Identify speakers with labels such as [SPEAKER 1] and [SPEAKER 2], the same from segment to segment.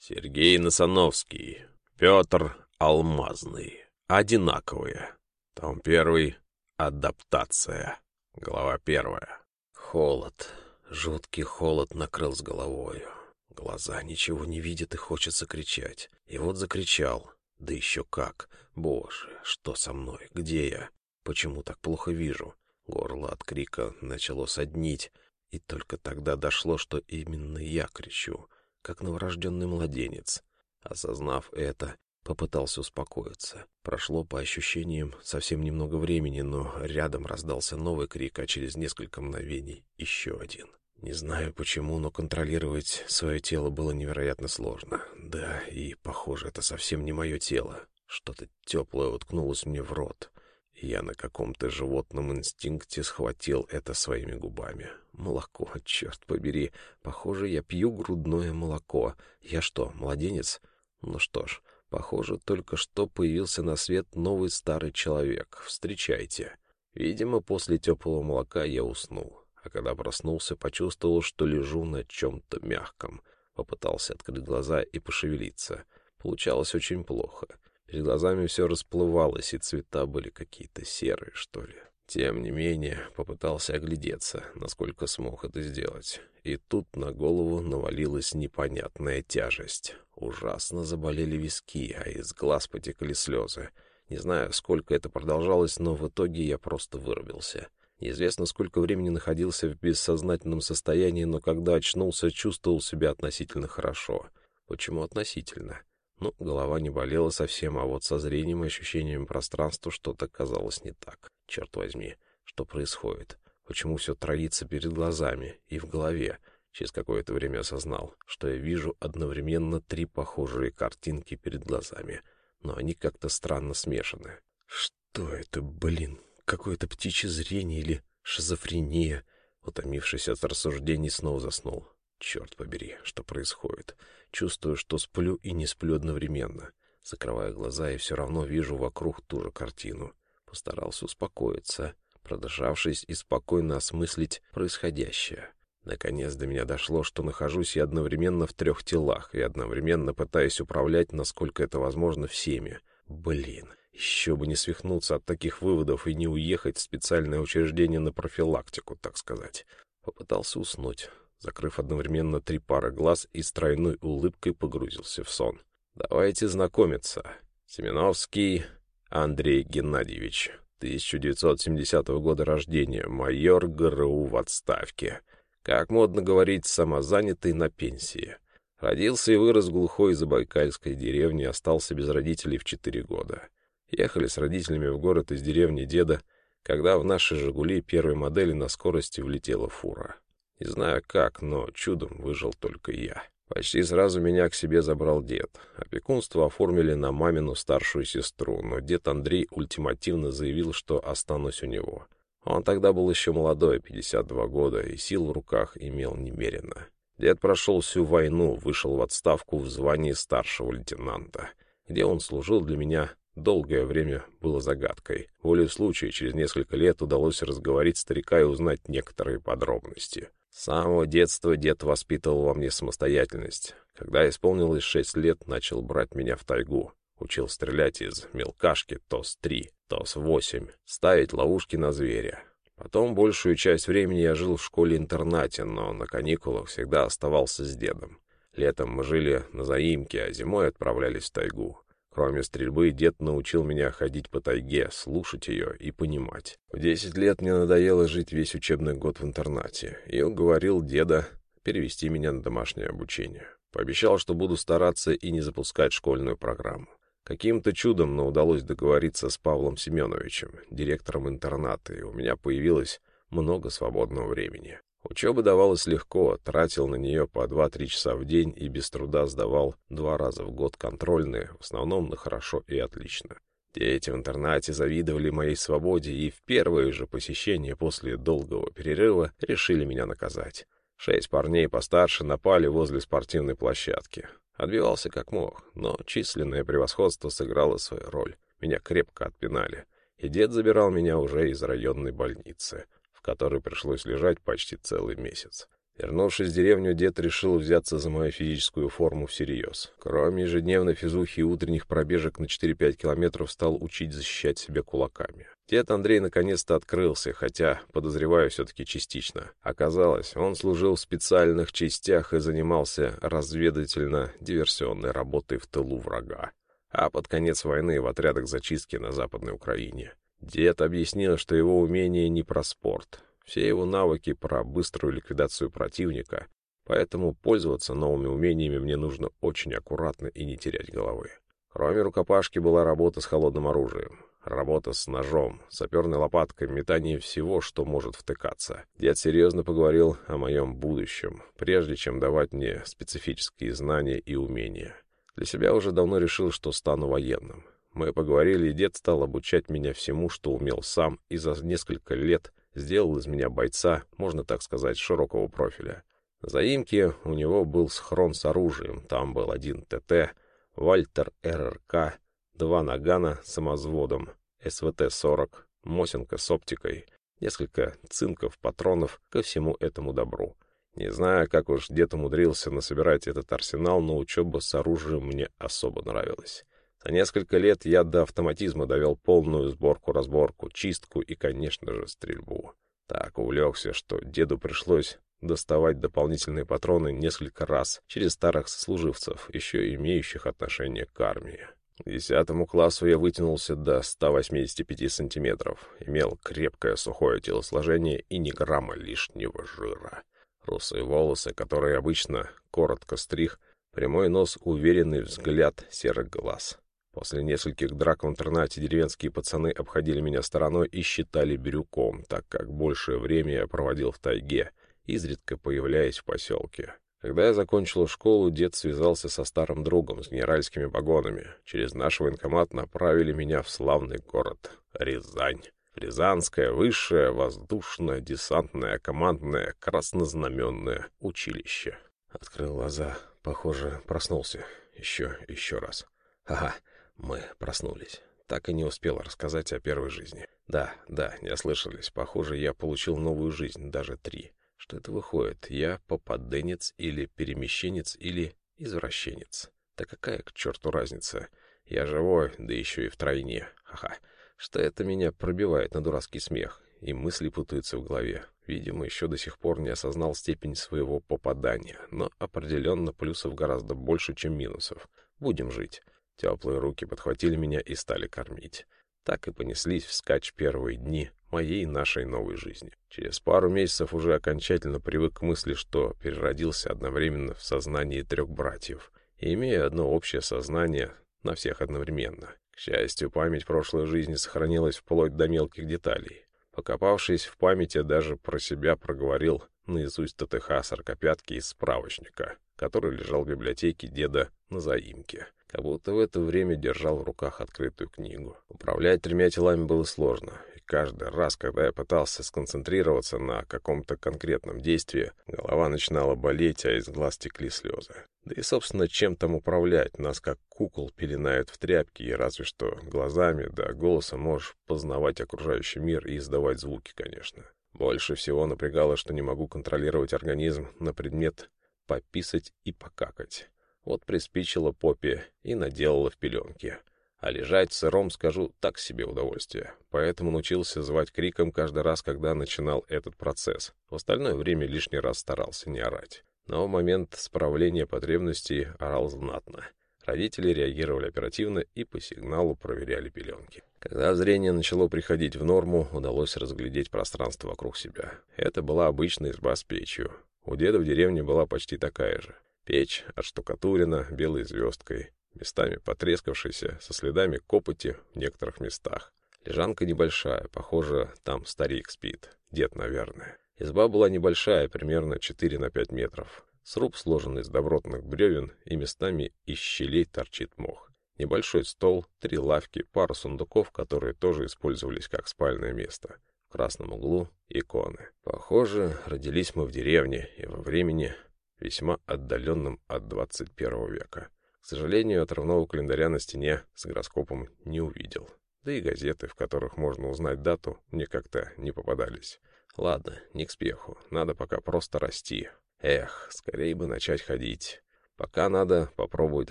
[SPEAKER 1] Сергей Носановский, Петр Алмазный. Одинаковые. Том первый. Адаптация. Глава первая. Холод. Жуткий холод накрыл с головою. Глаза ничего не видят и хочется кричать. И вот закричал. Да еще как. Боже, что со мной? Где я? Почему так плохо вижу? Горло от крика начало соднить. И только тогда дошло, что именно я кричу, как новорожденный младенец. Осознав это, попытался успокоиться. Прошло, по ощущениям, совсем немного времени, но рядом раздался новый крик, а через несколько мгновений еще один. Не знаю почему, но контролировать свое тело было невероятно сложно. Да, и, похоже, это совсем не мое тело. Что-то теплое уткнулось мне в рот. Я на каком-то животном инстинкте схватил это своими губами. Молоко, черт побери. Похоже, я пью грудное молоко. Я что, младенец? Ну что ж, похоже, только что появился на свет новый старый человек. Встречайте. Видимо, после теплого молока я уснул а когда проснулся, почувствовал, что лежу на чем-то мягком. Попытался открыть глаза и пошевелиться. Получалось очень плохо. Перед глазами все расплывалось, и цвета были какие-то серые, что ли. Тем не менее, попытался оглядеться, насколько смог это сделать. И тут на голову навалилась непонятная тяжесть. Ужасно заболели виски, а из глаз потекли слезы. Не знаю, сколько это продолжалось, но в итоге я просто вырубился. Неизвестно, сколько времени находился в бессознательном состоянии, но когда очнулся, чувствовал себя относительно хорошо. Почему относительно? Ну, голова не болела совсем, а вот со зрением и ощущением пространства что-то казалось не так. Черт возьми, что происходит? Почему все троится перед глазами и в голове? Через какое-то время осознал, что я вижу одновременно три похожие картинки перед глазами, но они как-то странно смешаны. Что это, блин? какое-то птичье зрение или шизофрения. Утомившись от рассуждений, снова заснул. Черт побери, что происходит. Чувствую, что сплю и не сплю одновременно. Закрываю глаза и все равно вижу вокруг ту же картину. Постарался успокоиться, продышавшись и спокойно осмыслить происходящее. Наконец до меня дошло, что нахожусь я одновременно в трех телах и одновременно пытаюсь управлять, насколько это возможно, всеми. Блин, еще бы не свихнуться от таких выводов и не уехать в специальное учреждение на профилактику, так сказать. Попытался уснуть, закрыв одновременно три пары глаз и с тройной улыбкой погрузился в сон. Давайте знакомиться. Семеновский Андрей Геннадьевич, 1970 года рождения, майор ГРУ в отставке. Как модно говорить, самозанятый на пенсии. Родился и вырос в глухой забайкальской деревне, остался без родителей в четыре года. Ехали с родителями в город из деревни деда, когда в наши «Жигули» первой модели на скорости влетела фура. Не знаю как, но чудом выжил только я. Почти сразу меня к себе забрал дед. Опекунство оформили на мамину старшую сестру, но дед Андрей ультимативно заявил, что останусь у него. Он тогда был еще молодой, 52 года, и сил в руках имел немерено. Дед прошел всю войну, вышел в отставку в звании старшего лейтенанта, где он служил для меня долгое время было загадкой. Волей случая через несколько лет удалось разговорить старика и узнать некоторые подробности. С самого детства дед воспитывал во мне самостоятельность. Когда исполнилось шесть лет, начал брать меня в тайгу. Учил стрелять из мелкашки ТОС-3, ТОС-8, ставить ловушки на зверя. Потом большую часть времени я жил в школе-интернате, но на каникулах всегда оставался с дедом. Летом мы жили на заимке, а зимой отправлялись в тайгу. Кроме стрельбы, дед научил меня ходить по тайге, слушать ее и понимать. В десять лет мне надоело жить весь учебный год в интернате, и он говорил деда перевести меня на домашнее обучение. Пообещал, что буду стараться и не запускать школьную программу. Каким-то чудом, но удалось договориться с Павлом Семеновичем, директором интерната, и у меня появилось много свободного времени. Учеба давалась легко, тратил на нее по 2-3 часа в день и без труда сдавал два раза в год контрольные, в основном на хорошо и отлично. Дети в интернате завидовали моей свободе и в первое же посещение после долгого перерыва решили меня наказать. Шесть парней постарше напали возле спортивной площадки. Отбивался как мог, но численное превосходство сыграло свою роль. Меня крепко отпинали, и дед забирал меня уже из районной больницы — которой пришлось лежать почти целый месяц. Вернувшись в деревню, дед решил взяться за мою физическую форму всерьез. Кроме ежедневной физухи и утренних пробежек на 4-5 километров, стал учить защищать себя кулаками. Дед Андрей наконец-то открылся, хотя, подозреваю, все-таки частично. Оказалось, он служил в специальных частях и занимался разведывательно-диверсионной работой в тылу врага. А под конец войны в отрядах зачистки на Западной Украине. Дед объяснил, что его умение не про спорт, все его навыки про быструю ликвидацию противника, поэтому пользоваться новыми умениями мне нужно очень аккуратно и не терять головы. Кроме рукопашки была работа с холодным оружием. Работа с ножом, саперной лопаткой, метание всего, что может втыкаться. Дед серьезно поговорил о моем будущем, прежде чем давать мне специфические знания и умения. Для себя уже давно решил, что стану военным. Мы поговорили, и дед стал обучать меня всему, что умел сам, и за несколько лет сделал из меня бойца, можно так сказать, широкого профиля. На заимке у него был схрон с оружием, там был один ТТ, Вальтер РРК, два нагана с самозводом, СВТ-40, Мосинка с оптикой, несколько цинков, патронов ко всему этому добру. Не знаю, как уж дед умудрился насобирать этот арсенал, но учеба с оружием мне особо нравилась. За несколько лет я до автоматизма довел полную сборку-разборку, чистку и, конечно же, стрельбу. Так увлекся, что деду пришлось доставать дополнительные патроны несколько раз через старых сослуживцев, еще имеющих отношение к армии. К десятому классу я вытянулся до 185 сантиметров, имел крепкое сухое телосложение и ни грамма лишнего жира. Русые волосы, которые обычно коротко стриг, прямой нос, уверенный взгляд серых глаз. После нескольких драк в интернате деревенские пацаны обходили меня стороной и считали бирюком, так как большее время я проводил в тайге, изредка появляясь в поселке. Когда я закончил школу, дед связался со старым другом с генеральскими погонами. Через наш военкомат направили меня в славный город Рязань. Рязанское высшее воздушно-десантное командное краснознаменное училище. Открыл глаза. Похоже, проснулся. Еще, еще раз. Ага, мы проснулись. Так и не успел рассказать о первой жизни. Да, да, не ослышались. Похоже, я получил новую жизнь, даже три. Что это выходит? Я попаденец или перемещенец или извращенец? Да какая к черту разница? Я живой, да еще и втройне. Ха-ха. Что это меня пробивает на дурацкий смех, и мысли путаются в голове. Видимо, еще до сих пор не осознал степень своего попадания, но определенно плюсов гораздо больше, чем минусов. Будем жить. Теплые руки подхватили меня и стали кормить. Так и понеслись вскачь первые дни моей нашей новой жизни. Через пару месяцев уже окончательно привык к мысли, что переродился одновременно в сознании трех братьев, и имея одно общее сознание на всех одновременно. К счастью, память прошлой жизни сохранилась вплоть до мелких деталей. Покопавшись в памяти, даже про себя проговорил наизусть ТТХ сорокопятки из справочника, который лежал в библиотеке деда на заимке как будто в это время держал в руках открытую книгу. Управлять тремя телами было сложно, и каждый раз, когда я пытался сконцентрироваться на каком-то конкретном действии, голова начинала болеть, а из глаз текли слезы. Да и, собственно, чем там управлять? Нас как кукол пеленают в тряпки, и разве что глазами да голосом можешь познавать окружающий мир и издавать звуки, конечно. Больше всего напрягало, что не могу контролировать организм на предмет пописать и покакать. Вот приспичила Поппи и наделала в пеленке. А лежать сыром, скажу, так себе удовольствие. Поэтому научился звать криком каждый раз, когда начинал этот процесс. В остальное время лишний раз старался не орать. Но в момент справления потребностей орал знатно. Родители реагировали оперативно и по сигналу проверяли пеленки. Когда зрение начало приходить в норму, удалось разглядеть пространство вокруг себя. Это была обычная изба с печью. У деда в деревне была почти такая же. Печь отштукатурена белой звездкой, местами потрескавшейся, со следами копоти в некоторых местах. Лежанка небольшая, похоже, там старик спит, дед, наверное. Изба была небольшая, примерно 4 на 5 метров. Сруб сложен из добротных бревен, и местами из щелей торчит мох. Небольшой стол, три лавки, пара сундуков, которые тоже использовались как спальное место. В красном углу — иконы. Похоже, родились мы в деревне, и во времени весьма отдаленным от 21 века. К сожалению, отрывного календаря на стене с гороскопом не увидел. Да и газеты, в которых можно узнать дату, мне как-то не попадались. Ладно, не к спеху, надо пока просто расти. Эх, скорее бы начать ходить. Пока надо попробовать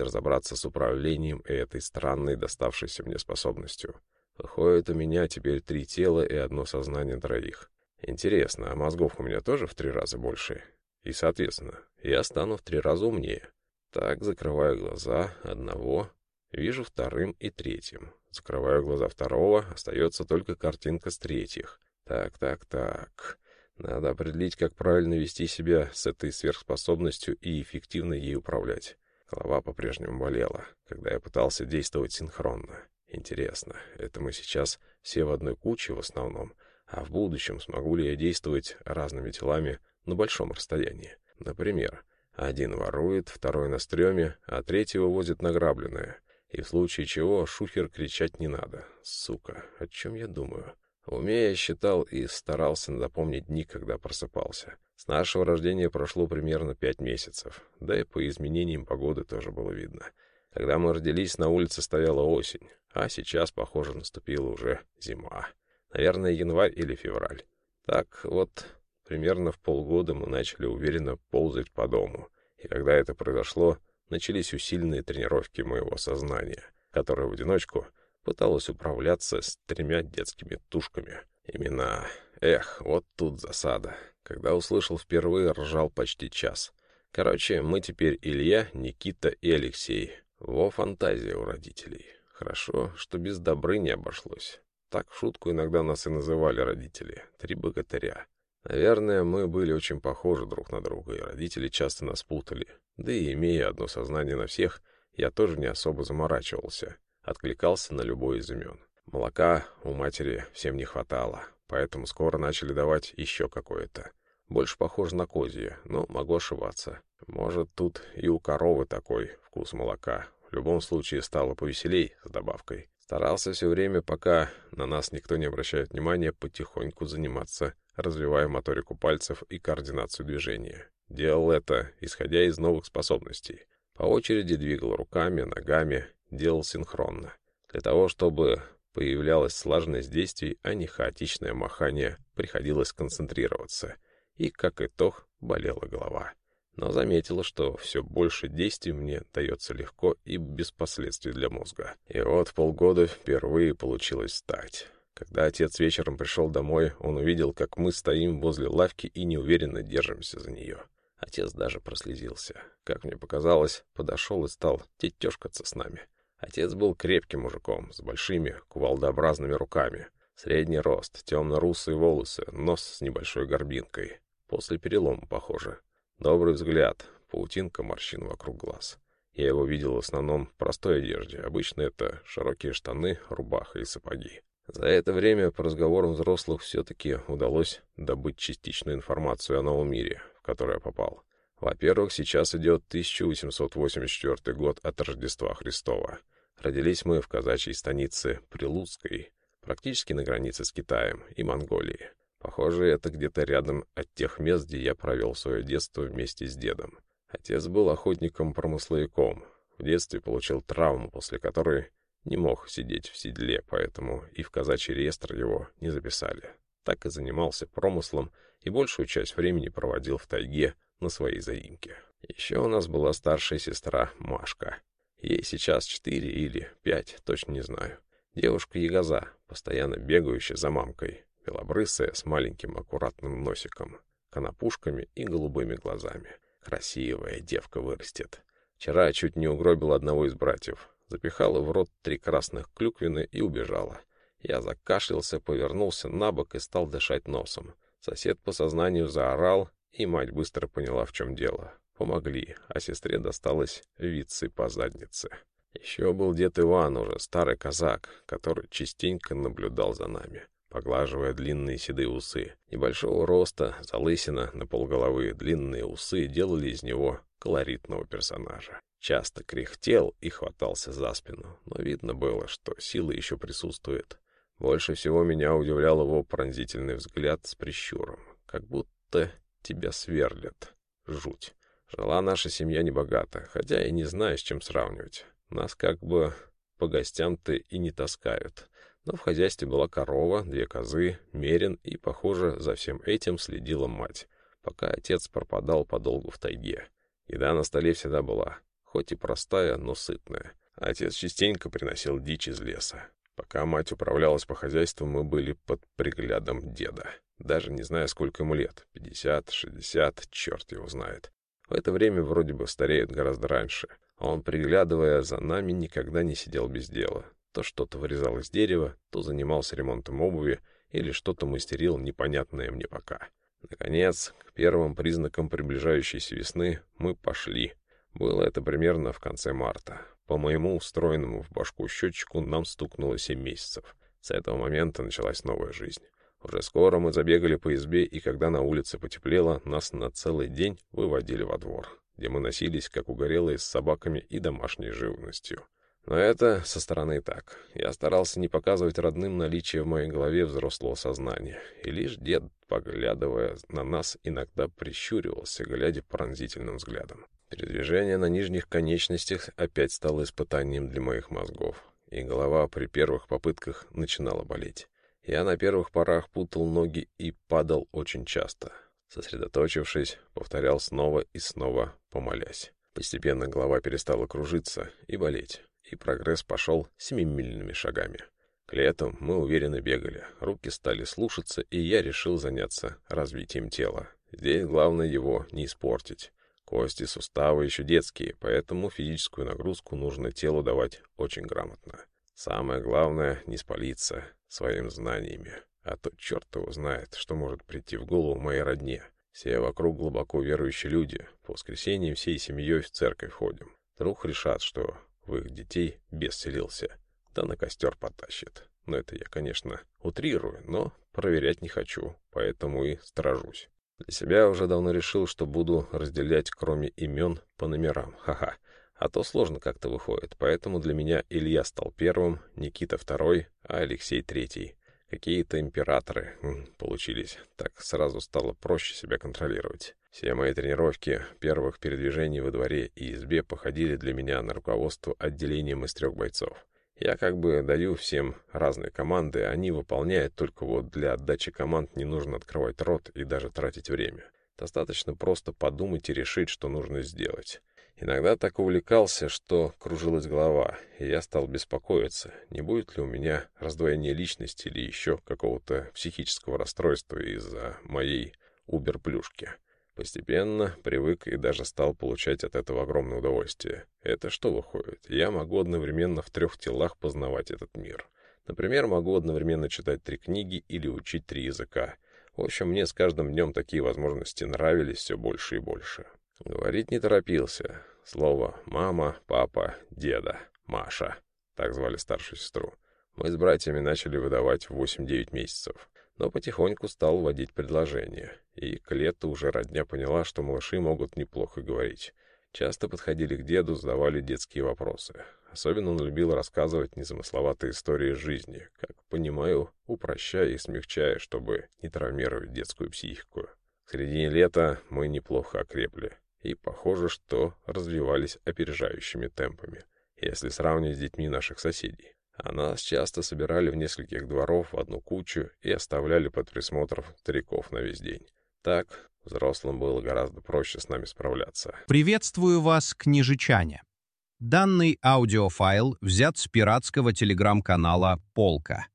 [SPEAKER 1] разобраться с управлением этой странной доставшейся мне способностью. Выходит, у меня теперь три тела и одно сознание троих. Интересно, а мозгов у меня тоже в три раза больше? И, соответственно, я стану в три раза умнее. Так, закрываю глаза одного, вижу вторым и третьим. Закрываю глаза второго, остается только картинка с третьих. Так, так, так. Надо определить, как правильно вести себя с этой сверхспособностью и эффективно ей управлять. Голова по-прежнему болела, когда я пытался действовать синхронно. Интересно, это мы сейчас все в одной куче в основном, а в будущем смогу ли я действовать разными телами на большом расстоянии? Например, один ворует, второй на стреме, а третьего возит награбленное. И в случае чего шухер кричать не надо. Сука, о чем я думаю? В уме я считал и старался запомнить дни, когда просыпался. С нашего рождения прошло примерно пять месяцев, да и по изменениям погоды тоже было видно. Когда мы родились, на улице стояла осень, а сейчас, похоже, наступила уже зима. Наверное, январь или февраль. Так вот, примерно в полгода мы начали уверенно ползать по дому. И когда это произошло, начались усиленные тренировки моего сознания, которое в одиночку пыталась управляться с тремя детскими тушками. Имена. Эх, вот тут засада. Когда услышал впервые, ржал почти час. Короче, мы теперь Илья, Никита и Алексей. Во фантазия у родителей. Хорошо, что без добры не обошлось. Так в шутку иногда нас и называли родители. Три богатыря. Наверное, мы были очень похожи друг на друга, и родители часто нас путали. Да и имея одно сознание на всех, я тоже не особо заморачивался откликался на любой из имен. Молока у матери всем не хватало, поэтому скоро начали давать еще какое-то. Больше похоже на козье, но могу ошибаться. Может, тут и у коровы такой вкус молока. В любом случае стало повеселей с добавкой. Старался все время, пока на нас никто не обращает внимания, потихоньку заниматься, развивая моторику пальцев и координацию движения. Делал это, исходя из новых способностей. По очереди двигал руками, ногами, делал синхронно. Для того, чтобы появлялась слаженность действий, а не хаотичное махание, приходилось концентрироваться. И, как итог, болела голова. Но заметила, что все больше действий мне дается легко и без последствий для мозга. И вот полгода впервые получилось встать. Когда отец вечером пришел домой, он увидел, как мы стоим возле лавки и неуверенно держимся за нее. Отец даже прослезился. Как мне показалось, подошел и стал тетешкаться с нами. Отец был крепким мужиком, с большими кувалдообразными руками. Средний рост, темно-русые волосы, нос с небольшой горбинкой. После перелома, похоже. Добрый взгляд, паутинка морщин вокруг глаз. Я его видел в основном в простой одежде. Обычно это широкие штаны, рубаха и сапоги. За это время по разговорам взрослых все-таки удалось добыть частичную информацию о новом мире, в который я попал. Во-первых, сейчас идет 1884 год от Рождества Христова. Родились мы в казачьей станице Прилуцкой, практически на границе с Китаем и Монголией. Похоже, это где-то рядом от тех мест, где я провел свое детство вместе с дедом. Отец был охотником-промысловиком. В детстве получил травму, после которой не мог сидеть в седле, поэтому и в казачий реестр его не записали. Так и занимался промыслом и большую часть времени проводил в тайге, на своей заимке. Еще у нас была старшая сестра Машка. Ей сейчас четыре или пять, точно не знаю. Девушка-ягоза, постоянно бегающая за мамкой, белобрысая, с маленьким аккуратным носиком, конопушками и голубыми глазами. Красивая девка вырастет. Вчера чуть не угробила одного из братьев. Запихала в рот три красных клюквины и убежала. Я закашлялся, повернулся на бок и стал дышать носом. Сосед по сознанию заорал, и мать быстро поняла, в чем дело. Помогли, а сестре досталось вицы по заднице. Еще был дед Иван, уже старый казак, который частенько наблюдал за нами, поглаживая длинные седые усы. Небольшого роста, залысина на полголовы, длинные усы делали из него колоритного персонажа. Часто кряхтел и хватался за спину, но видно было, что сила еще присутствует. Больше всего меня удивлял его пронзительный взгляд с прищуром, как будто тебя сверлят. Жуть. Жила наша семья небогата, хотя и не знаю, с чем сравнивать. Нас как бы по гостям-то и не таскают. Но в хозяйстве была корова, две козы, мерин, и, похоже, за всем этим следила мать. пока отец пропадал подолгу в тайге. Еда на столе всегда была, хоть и простая, но сытная. Отец частенько приносил дичь из леса. Пока мать управлялась по хозяйству, мы были под приглядом деда. Даже не знаю, сколько ему лет. Пятьдесят, шестьдесят, черт его знает. В это время вроде бы стареет гораздо раньше. А он, приглядывая за нами, никогда не сидел без дела. То что-то вырезал из дерева, то занимался ремонтом обуви, или что-то мастерил, непонятное мне пока. Наконец, к первым признакам приближающейся весны мы пошли. Было это примерно в конце марта. По моему устроенному в башку счетчику нам стукнуло семь месяцев. С этого момента началась новая жизнь. Уже скоро мы забегали по избе, и когда на улице потеплело, нас на целый день выводили во двор, где мы носились, как угорелые, с собаками и домашней живностью. Но это со стороны так. Я старался не показывать родным наличие в моей голове взрослого сознания. И лишь дед, поглядывая на нас, иногда прищуривался, глядя пронзительным взглядом. Передвижение на нижних конечностях опять стало испытанием для моих мозгов, и голова при первых попытках начинала болеть. Я на первых порах путал ноги и падал очень часто. Сосредоточившись, повторял снова и снова, помолясь. Постепенно голова перестала кружиться и болеть, и прогресс пошел семимильными шагами. К лету мы уверенно бегали, руки стали слушаться, и я решил заняться развитием тела. Здесь главное его не испортить. Кости, суставы еще детские, поэтому физическую нагрузку нужно телу давать очень грамотно. Самое главное — не спалиться своими знаниями, а то черт его знает, что может прийти в голову моей родне. Все вокруг глубоко верующие люди, по воскресеньям всей семьей в церковь ходим. Вдруг решат, что в их детей бес селился, да на костер потащит. Но это я, конечно, утрирую, но проверять не хочу, поэтому и стражусь. Для себя уже давно решил, что буду разделять кроме имен по номерам. Ха-ха. А то сложно как-то выходит. Поэтому для меня Илья стал первым, Никита второй, а Алексей третий. Какие-то императоры получились. Так сразу стало проще себя контролировать. Все мои тренировки первых передвижений во дворе и избе походили для меня на руководство отделением из трех бойцов. Я как бы даю всем разные команды, они выполняют, только вот для отдачи команд не нужно открывать рот и даже тратить время. Достаточно просто подумать и решить, что нужно сделать. Иногда так увлекался, что кружилась голова, и я стал беспокоиться, не будет ли у меня раздвоения личности или еще какого-то психического расстройства из-за моей убер-плюшки. Постепенно привык и даже стал получать от этого огромное удовольствие. Это что выходит? Я могу одновременно в трех телах познавать этот мир. Например, могу одновременно читать три книги или учить три языка. В общем, мне с каждым днем такие возможности нравились все больше и больше. Говорить не торопился. Слово «мама», «папа», «деда», «Маша» — так звали старшую сестру. Мы с братьями начали выдавать в 8-9 месяцев но потихоньку стал вводить предложения, и к лету уже родня поняла, что малыши могут неплохо говорить. Часто подходили к деду, задавали детские вопросы. Особенно он любил рассказывать незамысловатые истории жизни, как понимаю, упрощая и смягчая, чтобы не травмировать детскую психику. В середине лета мы неплохо окрепли, и похоже, что развивались опережающими темпами, если сравнивать с детьми наших соседей. А нас часто собирали в нескольких дворов в одну кучу и оставляли под присмотром стариков на весь день. Так взрослым было гораздо проще с нами справляться.
[SPEAKER 2] Приветствую вас, книжечане. Данный аудиофайл взят с пиратского телеграм-канала «Полка».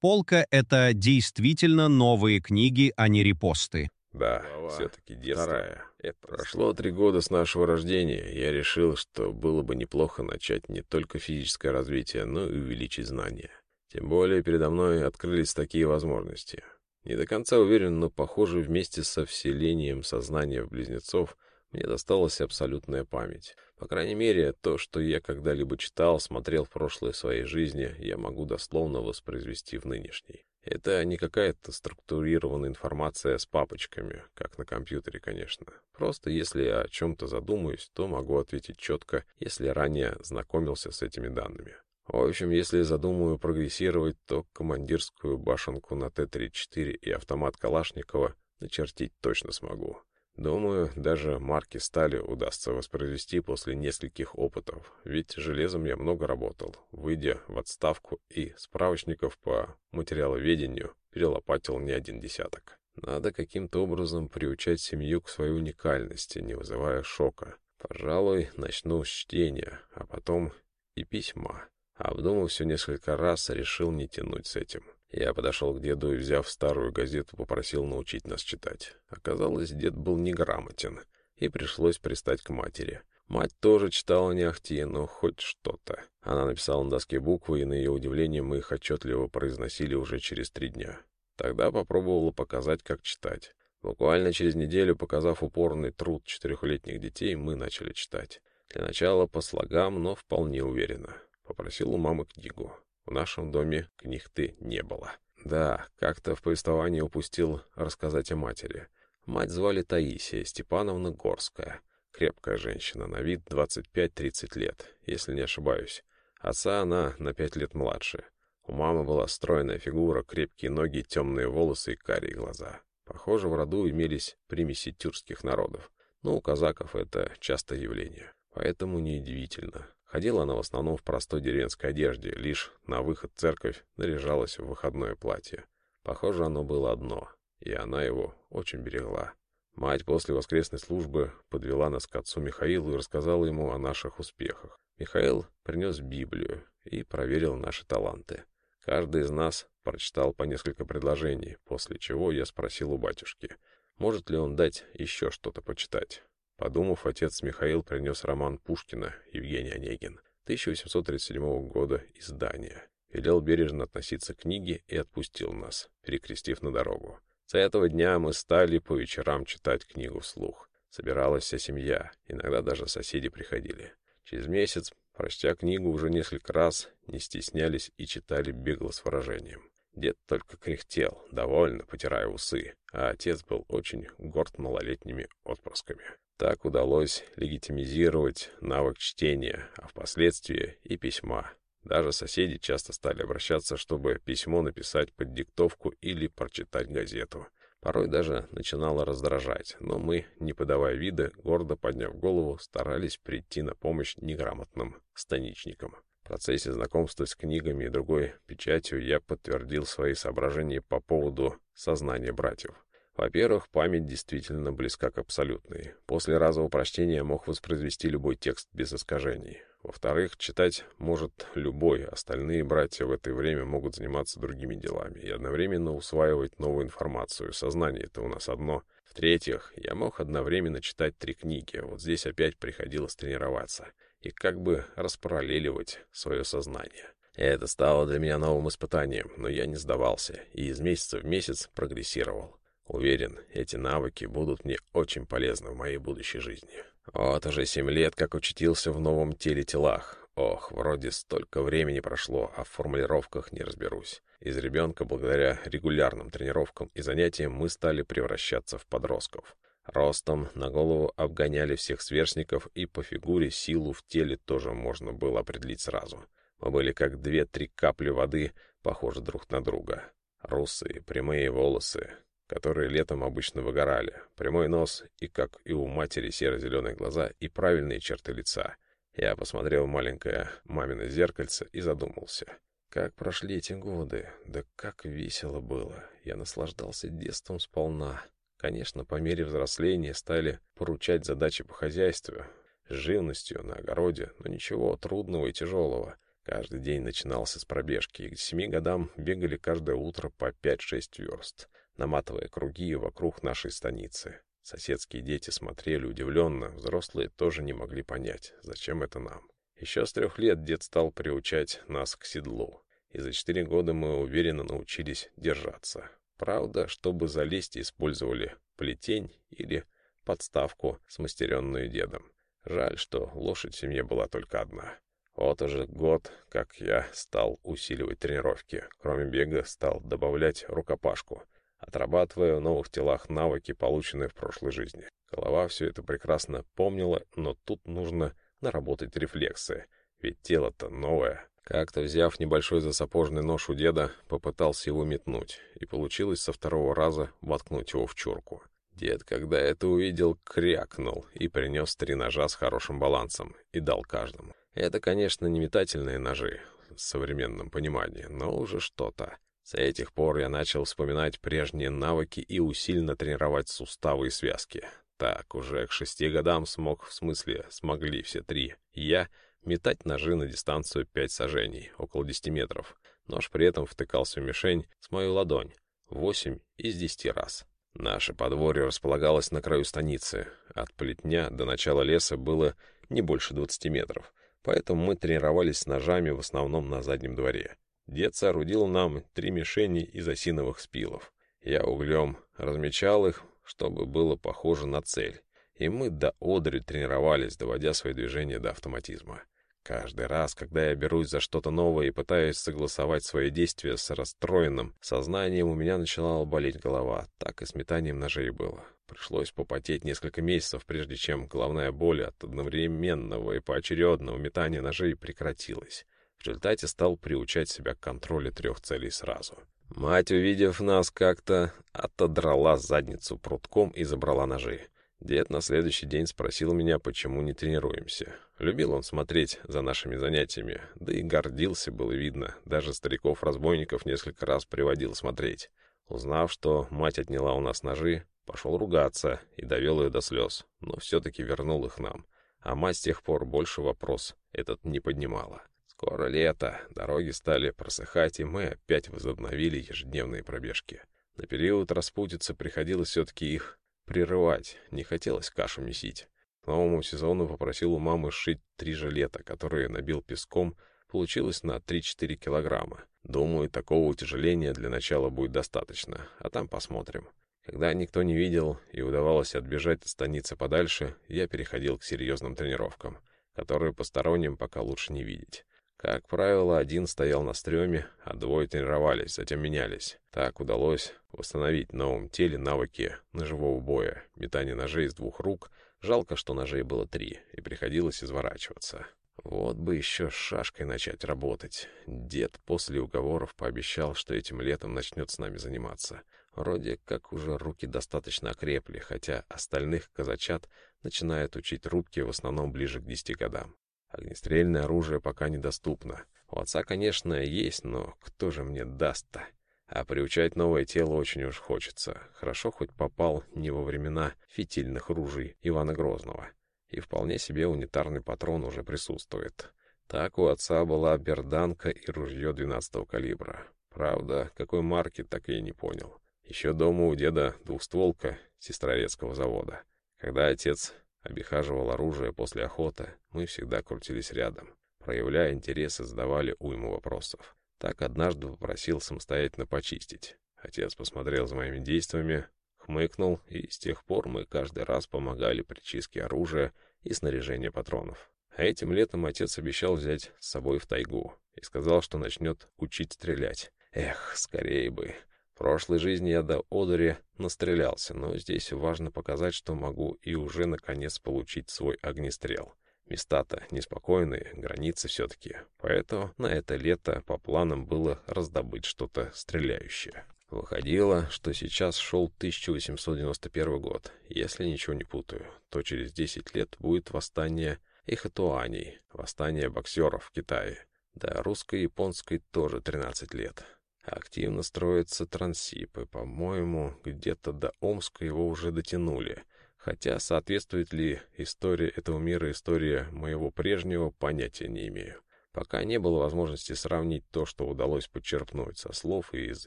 [SPEAKER 2] «Полка» — это действительно новые книги, а не репосты.
[SPEAKER 1] Да, все-таки детство. Вторая. Это прошло три года с нашего рождения. Я решил, что было бы неплохо начать не только физическое развитие, но и увеличить знания. Тем более передо мной открылись такие возможности. Не до конца уверен, но, похоже, вместе со вселением сознания в близнецов мне досталась абсолютная память. По крайней мере, то, что я когда-либо читал, смотрел в прошлой своей жизни, я могу дословно воспроизвести в нынешней. Это не какая-то структурированная информация с папочками, как на компьютере, конечно. Просто если я о чем-то задумаюсь, то могу ответить четко, если ранее знакомился с этими данными. В общем, если задумаю прогрессировать, то командирскую башенку на Т-34 и автомат Калашникова начертить точно смогу. Думаю, даже марки стали удастся воспроизвести после нескольких опытов, ведь железом я много работал, выйдя в отставку и справочников по материаловедению перелопатил не один десяток. Надо каким-то образом приучать семью к своей уникальности, не вызывая шока. Пожалуй, начну с чтения, а потом и письма. Обдумав все несколько раз, решил не тянуть с этим. Я подошел к деду и, взяв старую газету, попросил научить нас читать. Оказалось, дед был неграмотен, и пришлось пристать к матери. Мать тоже читала не ахти, но хоть что-то. Она написала на доске буквы, и на ее удивление мы их отчетливо произносили уже через три дня. Тогда попробовала показать, как читать. Буквально через неделю, показав упорный труд четырехлетних детей, мы начали читать. Для начала по слогам, но вполне уверенно. Попросил у мамы книгу. В нашем доме книг-ты не было. Да, как-то в повествовании упустил рассказать о матери. Мать звали Таисия Степановна Горская. Крепкая женщина, на вид 25-30 лет, если не ошибаюсь. Отца она на 5 лет младше. У мамы была стройная фигура, крепкие ноги, темные волосы и карие глаза. Похоже, в роду имелись примеси тюркских народов. Но у казаков это частое явление. Поэтому неудивительно. Ходила она в основном в простой деревенской одежде, лишь на выход церковь наряжалась в выходное платье. Похоже, оно было одно, и она его очень берегла. Мать после воскресной службы подвела нас к отцу Михаилу и рассказала ему о наших успехах. Михаил принес Библию и проверил наши таланты. Каждый из нас прочитал по несколько предложений, после чего я спросил у батюшки, может ли он дать еще что-то почитать. Подумав, отец Михаил принес роман Пушкина «Евгений Онегин» 1837 года издания. Велел бережно относиться к книге и отпустил нас, перекрестив на дорогу. С этого дня мы стали по вечерам читать книгу вслух. Собиралась вся семья, иногда даже соседи приходили. Через месяц, прочтя книгу уже несколько раз, не стеснялись и читали бегло с выражением. Дед только кряхтел, довольно потирая усы, а отец был очень горд малолетними отпрысками. Так удалось легитимизировать навык чтения, а впоследствии и письма. Даже соседи часто стали обращаться, чтобы письмо написать под диктовку или прочитать газету. Порой даже начинало раздражать, но мы, не подавая вида, гордо подняв голову, старались прийти на помощь неграмотным станичникам. В процессе знакомства с книгами и другой печатью я подтвердил свои соображения по поводу сознания братьев. Во-первых, память действительно близка к абсолютной. После разового прочтения мог воспроизвести любой текст без искажений. Во-вторых, читать может любой, остальные братья в это время могут заниматься другими делами и одновременно усваивать новую информацию. Сознание это у нас одно. В-третьих, я мог одновременно читать три книги. Вот здесь опять приходилось тренироваться и как бы распараллеливать свое сознание. Это стало для меня новым испытанием, но я не сдавался и из месяца в месяц прогрессировал. Уверен, эти навыки будут мне очень полезны в моей будущей жизни. Вот уже семь лет, как учтился в новом теле телах. Ох, вроде столько времени прошло, а в формулировках не разберусь. Из ребенка, благодаря регулярным тренировкам и занятиям, мы стали превращаться в подростков. Ростом на голову обгоняли всех сверстников, и по фигуре силу в теле тоже можно было определить сразу. Мы были как две-три капли воды, похожи друг на друга. Русые, прямые волосы, которые летом обычно выгорали, прямой нос и, как и у матери, серо-зеленые глаза и правильные черты лица. Я посмотрел маленькое мамино зеркальце и задумался. Как прошли эти годы, да как весело было. Я наслаждался детством сполна. Конечно, по мере взросления стали поручать задачи по хозяйству, с живностью на огороде, но ничего трудного и тяжелого. Каждый день начинался с пробежки, и к семи годам бегали каждое утро по 5-6 верст наматывая круги вокруг нашей станицы. Соседские дети смотрели удивленно, взрослые тоже не могли понять, зачем это нам. Еще с трех лет дед стал приучать нас к седлу, и за четыре года мы уверенно научились держаться. Правда, чтобы залезть, использовали плетень или подставку, смастеренную дедом. Жаль, что лошадь в семье была только одна. Вот уже год, как я стал усиливать тренировки. Кроме бега, стал добавлять рукопашку отрабатывая в новых телах навыки, полученные в прошлой жизни. Голова все это прекрасно помнила, но тут нужно наработать рефлексы, ведь тело-то новое. Как-то взяв небольшой засапожный нож у деда, попытался его метнуть, и получилось со второго раза воткнуть его в чурку. Дед, когда это увидел, крякнул и принес три ножа с хорошим балансом и дал каждому. Это, конечно, не метательные ножи в современном понимании, но уже что-то. С этих пор я начал вспоминать прежние навыки и усиленно тренировать суставы и связки. Так, уже к шести годам смог, в смысле, смогли все три. Я метать ножи на дистанцию пять сажений, около десяти метров. Нож при этом втыкался в мишень с мою ладонь. Восемь из десяти раз. Наше подворье располагалось на краю станицы. От плетня до начала леса было не больше двадцати метров. Поэтому мы тренировались с ножами в основном на заднем дворе. Дед соорудил нам три мишени из осиновых спилов. Я углем размечал их, чтобы было похоже на цель. И мы до одри тренировались, доводя свои движения до автоматизма. Каждый раз, когда я берусь за что-то новое и пытаюсь согласовать свои действия с расстроенным сознанием, у меня начинала болеть голова. Так и с метанием ножей было. Пришлось попотеть несколько месяцев, прежде чем головная боль от одновременного и поочередного метания ножей прекратилась. В результате стал приучать себя к контролю трех целей сразу. Мать, увидев нас как-то, отодрала задницу прутком и забрала ножи. Дед на следующий день спросил меня, почему не тренируемся. Любил он смотреть за нашими занятиями, да и гордился, было видно. Даже стариков-разбойников несколько раз приводил смотреть. Узнав, что мать отняла у нас ножи, пошел ругаться и довел ее до слез, но все-таки вернул их нам. А мать с тех пор больше вопрос этот не поднимала. Скоро лето, дороги стали просыхать, и мы опять возобновили ежедневные пробежки. На период распутицы приходилось все-таки их прерывать, не хотелось кашу месить. К новому сезону попросил у мамы сшить три жилета, которые набил песком, получилось на 3-4 килограмма. Думаю, такого утяжеления для начала будет достаточно, а там посмотрим. Когда никто не видел и удавалось отбежать от станицы подальше, я переходил к серьезным тренировкам, которые посторонним пока лучше не видеть. Как правило, один стоял на стреме, а двое тренировались, затем менялись. Так удалось восстановить в новом теле навыки ножевого боя, метание ножей с двух рук. Жалко, что ножей было три, и приходилось изворачиваться. Вот бы еще с шашкой начать работать. Дед после уговоров пообещал, что этим летом начнет с нами заниматься. Вроде как уже руки достаточно окрепли, хотя остальных казачат начинают учить рубки в основном ближе к десяти годам. Огнестрельное оружие пока недоступно. У отца, конечно, есть, но кто же мне даст-то? А приучать новое тело очень уж хочется. Хорошо хоть попал не во времена фитильных ружей Ивана Грозного. И вполне себе унитарный патрон уже присутствует. Так у отца была берданка и ружье 12-го калибра. Правда, какой марки, так и не понял. Еще дома у деда двухстволка сестрорецкого завода. Когда отец обихаживал оружие после охоты, мы всегда крутились рядом. Проявляя интерес и задавали уйму вопросов. Так однажды попросил самостоятельно почистить. Отец посмотрел за моими действиями, хмыкнул, и с тех пор мы каждый раз помогали при чистке оружия и снаряжения патронов. А этим летом отец обещал взять с собой в тайгу и сказал, что начнет учить стрелять. Эх, скорее бы прошлой жизни я до одури настрелялся, но здесь важно показать, что могу и уже наконец получить свой огнестрел. Места-то неспокойные, границы все-таки. Поэтому на это лето по планам было раздобыть что-то стреляющее. Выходило, что сейчас шел 1891 год. Если ничего не путаю, то через 10 лет будет восстание Ихатуаней, восстание боксеров в Китае. Да, русско-японской тоже 13 лет. Активно строятся трансипы. По-моему, где-то до Омска его уже дотянули. Хотя соответствует ли история этого мира истории моего прежнего, понятия не имею. Пока не было возможности сравнить то, что удалось подчерпнуть со слов и из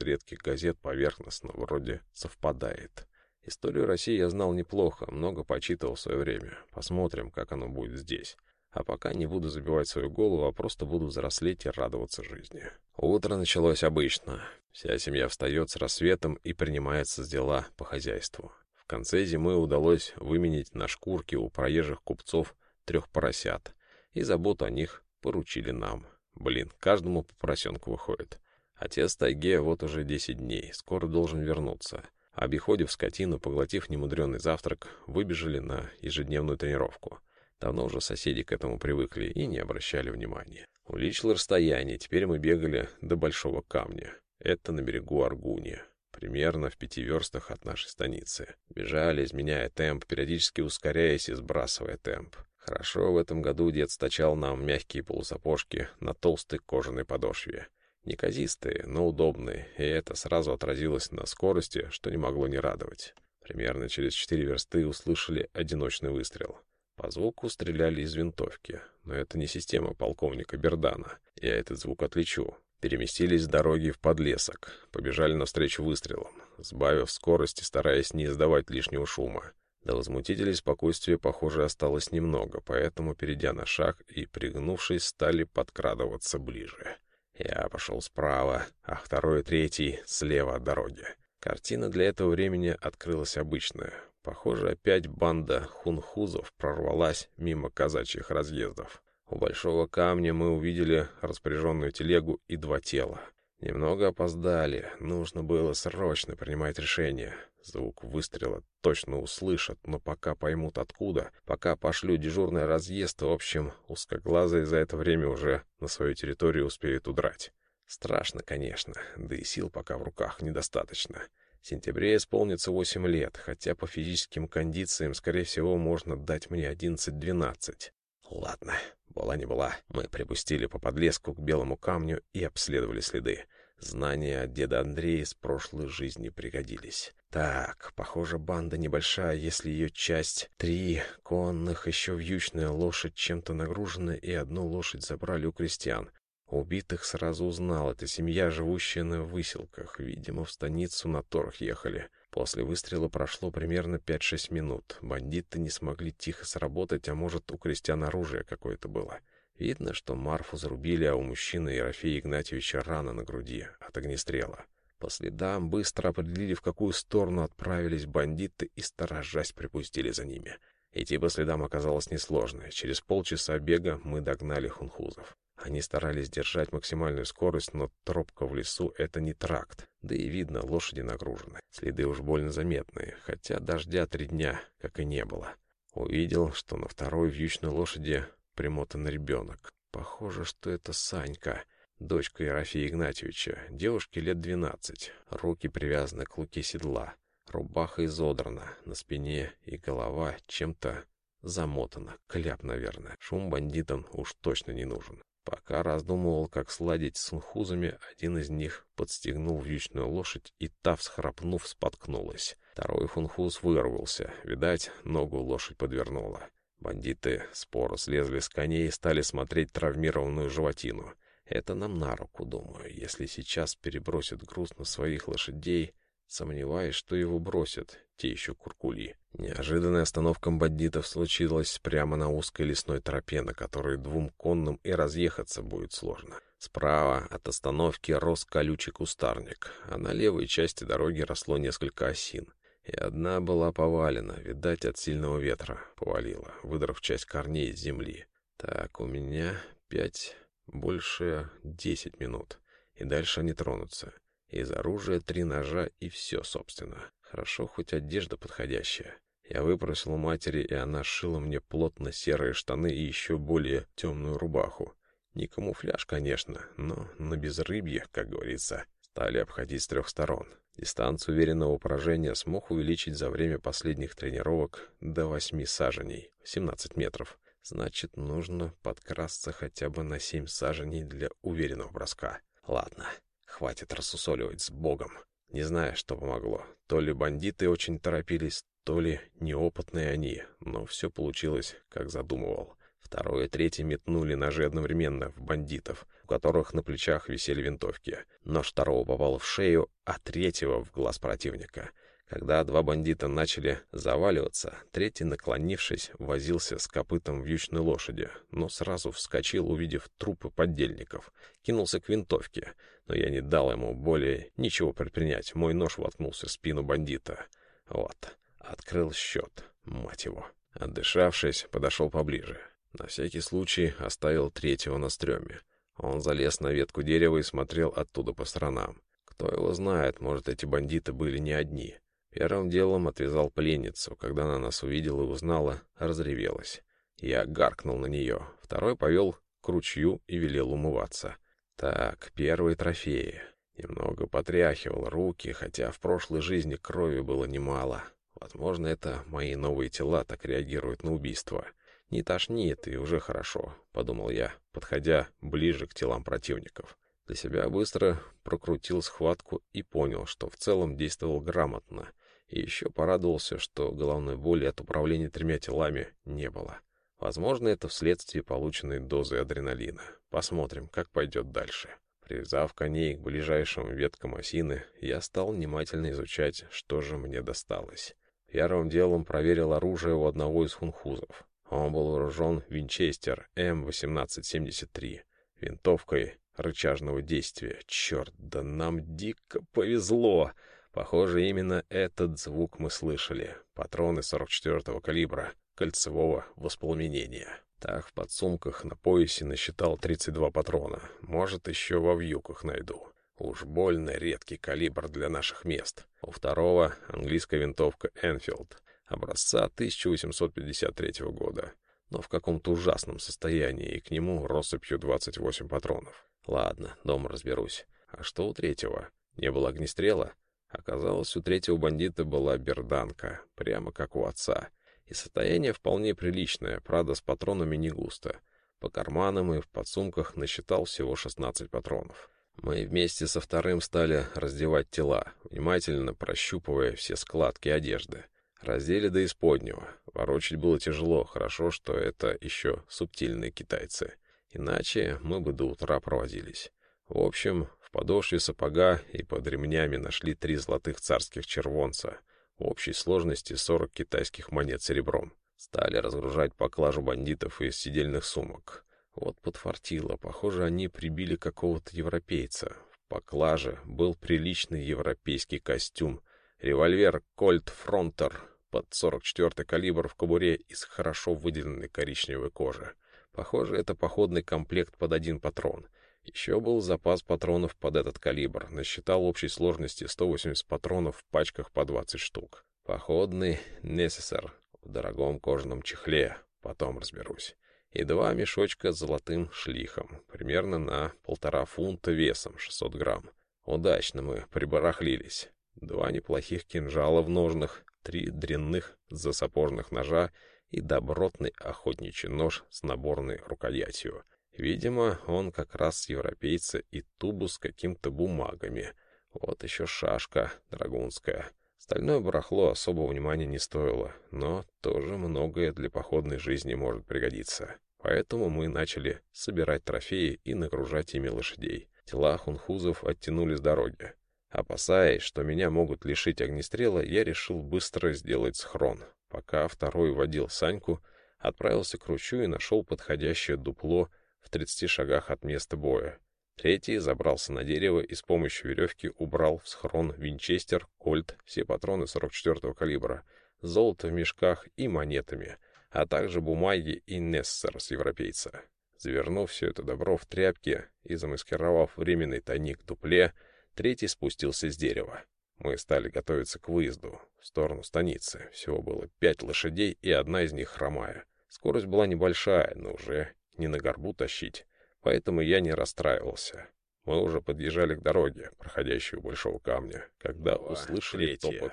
[SPEAKER 1] редких газет поверхностно, вроде совпадает. Историю России я знал неплохо, много почитывал в свое время. Посмотрим, как оно будет здесь. А пока не буду забивать свою голову, а просто буду взрослеть и радоваться жизни. Утро началось обычно. Вся семья встает с рассветом и принимается с дела по хозяйству. В конце зимы удалось выменить на шкурки у проезжих купцов трех поросят, и заботу о них поручили нам. Блин, каждому по поросенку выходит. Отец тайге вот уже 10 дней, скоро должен вернуться. Обиходив скотину, поглотив немудренный завтрак, выбежали на ежедневную тренировку. Давно уже соседи к этому привыкли и не обращали внимания. Увеличило расстояние, теперь мы бегали до Большого Камня. Это на берегу Аргуни, примерно в пяти верстах от нашей станицы. Бежали, изменяя темп, периодически ускоряясь и сбрасывая темп. Хорошо в этом году дед стачал нам мягкие полусапожки на толстой кожаной подошве. Неказистые, но удобные, и это сразу отразилось на скорости, что не могло не радовать. Примерно через четыре версты услышали одиночный выстрел. По звуку стреляли из винтовки, но это не система полковника Бердана. Я этот звук отличу. Переместились с дороги в подлесок, побежали навстречу выстрелам, сбавив скорость и стараясь не издавать лишнего шума. До возмутителей спокойствия, похоже, осталось немного, поэтому, перейдя на шаг и пригнувшись, стали подкрадываться ближе. Я пошел справа, а второй и третий — слева от дороги. Картина для этого времени открылась обычная. Похоже, опять банда хунхузов прорвалась мимо казачьих разъездов. У большого камня мы увидели распоряженную телегу и два тела. Немного опоздали, нужно было срочно принимать решение. Звук выстрела точно услышат, но пока поймут откуда, пока пошлю дежурный разъезд, в общем, узкоглазые за это время уже на свою территорию успеют удрать. Страшно, конечно, да и сил пока в руках недостаточно. В сентябре исполнится 8 лет, хотя по физическим кондициям, скорее всего, можно дать мне 11-12. Ладно, была не была. Мы припустили по подлеску к белому камню и обследовали следы. Знания от деда Андрея из прошлой жизни пригодились. Так, похоже, банда небольшая, если ее часть три конных, еще вьючная лошадь чем-то нагружена, и одну лошадь забрали у крестьян. Убитых сразу узнал. Это семья, живущая на выселках. Видимо, в станицу на торг ехали. После выстрела прошло примерно 5-6 минут. Бандиты не смогли тихо сработать, а может, у крестьян оружие какое-то было. Видно, что Марфу зарубили, а у мужчины Ерофея Игнатьевича рана на груди от огнестрела. По следам быстро определили, в какую сторону отправились бандиты и, сторожась, припустили за ними. Идти по следам оказалось несложно. Через полчаса бега мы догнали хунхузов. Они старались держать максимальную скорость, но тропка в лесу — это не тракт. Да и видно, лошади нагружены. Следы уж больно заметные, хотя дождя три дня, как и не было. Увидел, что на второй вьючной лошади примотан ребенок. Похоже, что это Санька, дочка Ерофея Игнатьевича, девушке лет двенадцать. Руки привязаны к луке седла, рубаха изодрана, на спине и голова чем-то замотана. Кляп, наверное. Шум бандитам уж точно не нужен. Пока раздумывал, как сладить с унхузами, один из них подстегнул вьючную лошадь, и та, всхрапнув, споткнулась. Второй фунхуз вырвался. Видать, ногу лошадь подвернула. Бандиты споро слезли с коней и стали смотреть травмированную животину. Это нам на руку, думаю. Если сейчас перебросят груз на своих лошадей, сомневаюсь, что его бросят, те еще куркули. Неожиданная остановка бандитов случилась прямо на узкой лесной тропе, на которой двум конным и разъехаться будет сложно. Справа от остановки рос колючий кустарник, а на левой части дороги росло несколько осин. И одна была повалена, видать, от сильного ветра повалила, выдрав часть корней из земли. Так, у меня пять, больше десять минут, и дальше они тронутся. Из оружия три ножа и все, собственно. Хорошо, хоть одежда подходящая. Я выпросил у матери, и она сшила мне плотно серые штаны и еще более темную рубаху. Не камуфляж, конечно, но на безрыбье, как говорится, стали обходить с трех сторон. Дистанцию уверенного поражения смог увеличить за время последних тренировок до восьми саженей, 17 метров. Значит, нужно подкрасться хотя бы на семь саженей для уверенного броска. Ладно, хватит рассусоливать с Богом. Не знаю, что помогло. То ли бандиты очень торопились, то ли неопытные они, но все получилось, как задумывал. Второй и третий метнули ножи одновременно в бандитов, у которых на плечах висели винтовки. Нож второго попал в шею, а третьего в глаз противника. Когда два бандита начали заваливаться, третий, наклонившись, возился с копытом вьючной лошади, но сразу вскочил, увидев трупы поддельников. Кинулся к винтовке, но я не дал ему более ничего предпринять. Мой нож воткнулся в спину бандита. Вот. Открыл счет, мать его. Отдышавшись, подошел поближе. На всякий случай оставил третьего на стреме. Он залез на ветку дерева и смотрел оттуда по сторонам. Кто его знает, может, эти бандиты были не одни. Первым делом отвязал пленницу. Когда она нас увидела и узнала, разревелась. Я гаркнул на нее. Второй повел к ручью и велел умываться. Так, первые трофеи. Немного потряхивал руки, хотя в прошлой жизни крови было немало. Возможно, это мои новые тела так реагируют на убийство. Не тошнит, и уже хорошо, — подумал я, подходя ближе к телам противников. Для себя быстро прокрутил схватку и понял, что в целом действовал грамотно. И еще порадовался, что головной боли от управления тремя телами не было. Возможно, это вследствие полученной дозы адреналина. Посмотрим, как пойдет дальше. Привязав коней к ближайшим веткам осины, я стал внимательно изучать, что же мне досталось. Первым делом проверил оружие у одного из хунхузов. Он был вооружен Винчестер М1873, винтовкой рычажного действия. Черт, да нам дико повезло! Похоже, именно этот звук мы слышали. Патроны 44-го калибра, кольцевого воспламенения. Так, в подсумках на поясе насчитал 32 патрона. Может, еще во вьюках найду. Уж больно редкий калибр для наших мест. У второго — английская винтовка «Энфилд» образца 1853 года, но в каком-то ужасном состоянии, и к нему россыпью 28 патронов. Ладно, дома разберусь. А что у третьего? Не было огнестрела? Оказалось, у третьего бандита была берданка, прямо как у отца — и состояние вполне приличное, правда, с патронами не густо. По карманам и в подсумках насчитал всего 16 патронов. Мы вместе со вторым стали раздевать тела, внимательно прощупывая все складки одежды. Раздели до исподнего. Ворочать было тяжело, хорошо, что это еще субтильные китайцы. Иначе мы бы до утра проводились. В общем, подошве сапога и под ремнями нашли три золотых царских червонца — в общей сложности 40 китайских монет серебром. Стали разгружать поклажу бандитов из сидельных сумок. Вот подфартило. Похоже, они прибили какого-то европейца. В поклаже был приличный европейский костюм. Револьвер «Кольт Фронтер» под 44-й калибр в кобуре из хорошо выделенной коричневой кожи. Похоже, это походный комплект под один патрон. Еще был запас патронов под этот калибр. Насчитал общей сложности 180 патронов в пачках по 20 штук. Походный «Несесар» в дорогом кожаном чехле. Потом разберусь. И два мешочка с золотым шлихом. Примерно на полтора фунта весом, 600 грамм. Удачно мы прибарахлились. Два неплохих кинжала в ножнах, три дрянных засапожных ножа и добротный охотничий нож с наборной рукоятью — Видимо, он как раз европейца и тубу с каким-то бумагами. Вот еще шашка драгунская. Остальное барахло особого внимания не стоило, но тоже многое для походной жизни может пригодиться. Поэтому мы начали собирать трофеи и нагружать ими лошадей. Тела хунхузов оттянули с дороги. Опасаясь, что меня могут лишить огнестрела, я решил быстро сделать схрон. Пока второй водил Саньку, отправился к ручью и нашел подходящее дупло в 30 шагах от места боя. Третий забрался на дерево и с помощью веревки убрал в схрон винчестер, кольт, все патроны 44-го калибра, золото в мешках и монетами, а также бумаги и нессер с европейца. Завернув все это добро в тряпки и замаскировав временный тайник дупле, третий спустился с дерева. Мы стали готовиться к выезду в сторону станицы. Всего было пять лошадей, и одна из них хромая. Скорость была небольшая, но уже не на горбу тащить, поэтому я не расстраивался. Мы уже подъезжали к дороге, проходящей у большого камня, когда Два, услышали третья. топот.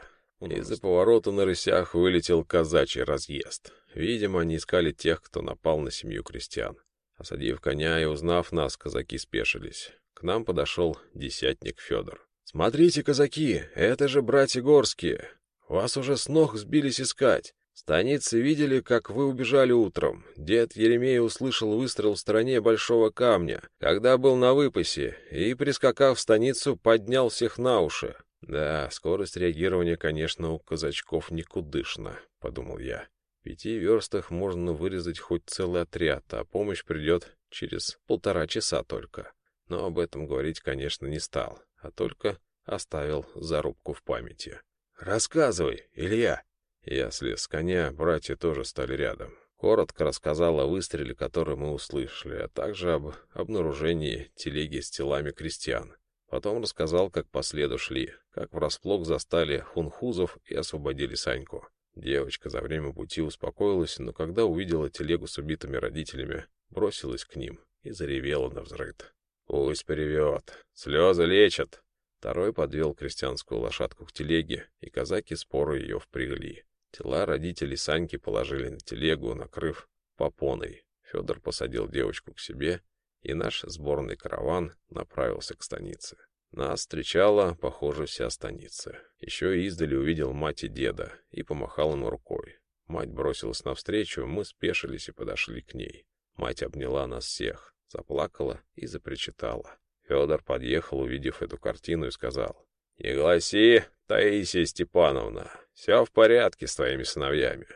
[SPEAKER 1] Из-за поворота на рысях вылетел казачий разъезд. Видимо, они искали тех, кто напал на семью крестьян. Осадив коня и узнав нас, казаки спешились. К нам подошел десятник Федор. «Смотрите, казаки, это же братья Горские. Вас уже с ног сбились искать. Станицы видели, как вы убежали утром. Дед Еремей услышал выстрел в стороне большого камня, когда был на выпасе, и, прискакав в станицу, поднял всех на уши. Да, скорость реагирования, конечно, у казачков никудышна, — подумал я. В пяти верстах можно вырезать хоть целый отряд, а помощь придет через полтора часа только. Но об этом говорить, конечно, не стал, а только оставил зарубку в памяти. «Рассказывай, Илья!» Я слез с коня, братья тоже стали рядом. Коротко рассказал о выстреле, который мы услышали, а также об обнаружении телеги с телами крестьян. Потом рассказал, как по следу шли, как врасплох застали хунхузов и освободили Саньку. Девочка за время пути успокоилась, но когда увидела телегу с убитыми родителями, бросилась к ним и заревела на взрыд. «Пусть привет! Слезы лечат!» Второй подвел крестьянскую лошадку к телеге, и казаки спору ее впрягли. Тела родителей Саньки положили на телегу, накрыв попоной. Федор посадил девочку к себе и наш сборный караван направился к станице. Нас встречала, похоже, вся станица. Еще издали увидел мать и деда и помахал ему рукой. Мать бросилась навстречу, мы спешились и подошли к ней. Мать обняла нас всех, заплакала и запричитала. Федор подъехал, увидев эту картину, и сказал, «Не гласи, Таисия Степановна, все в порядке с твоими сыновьями.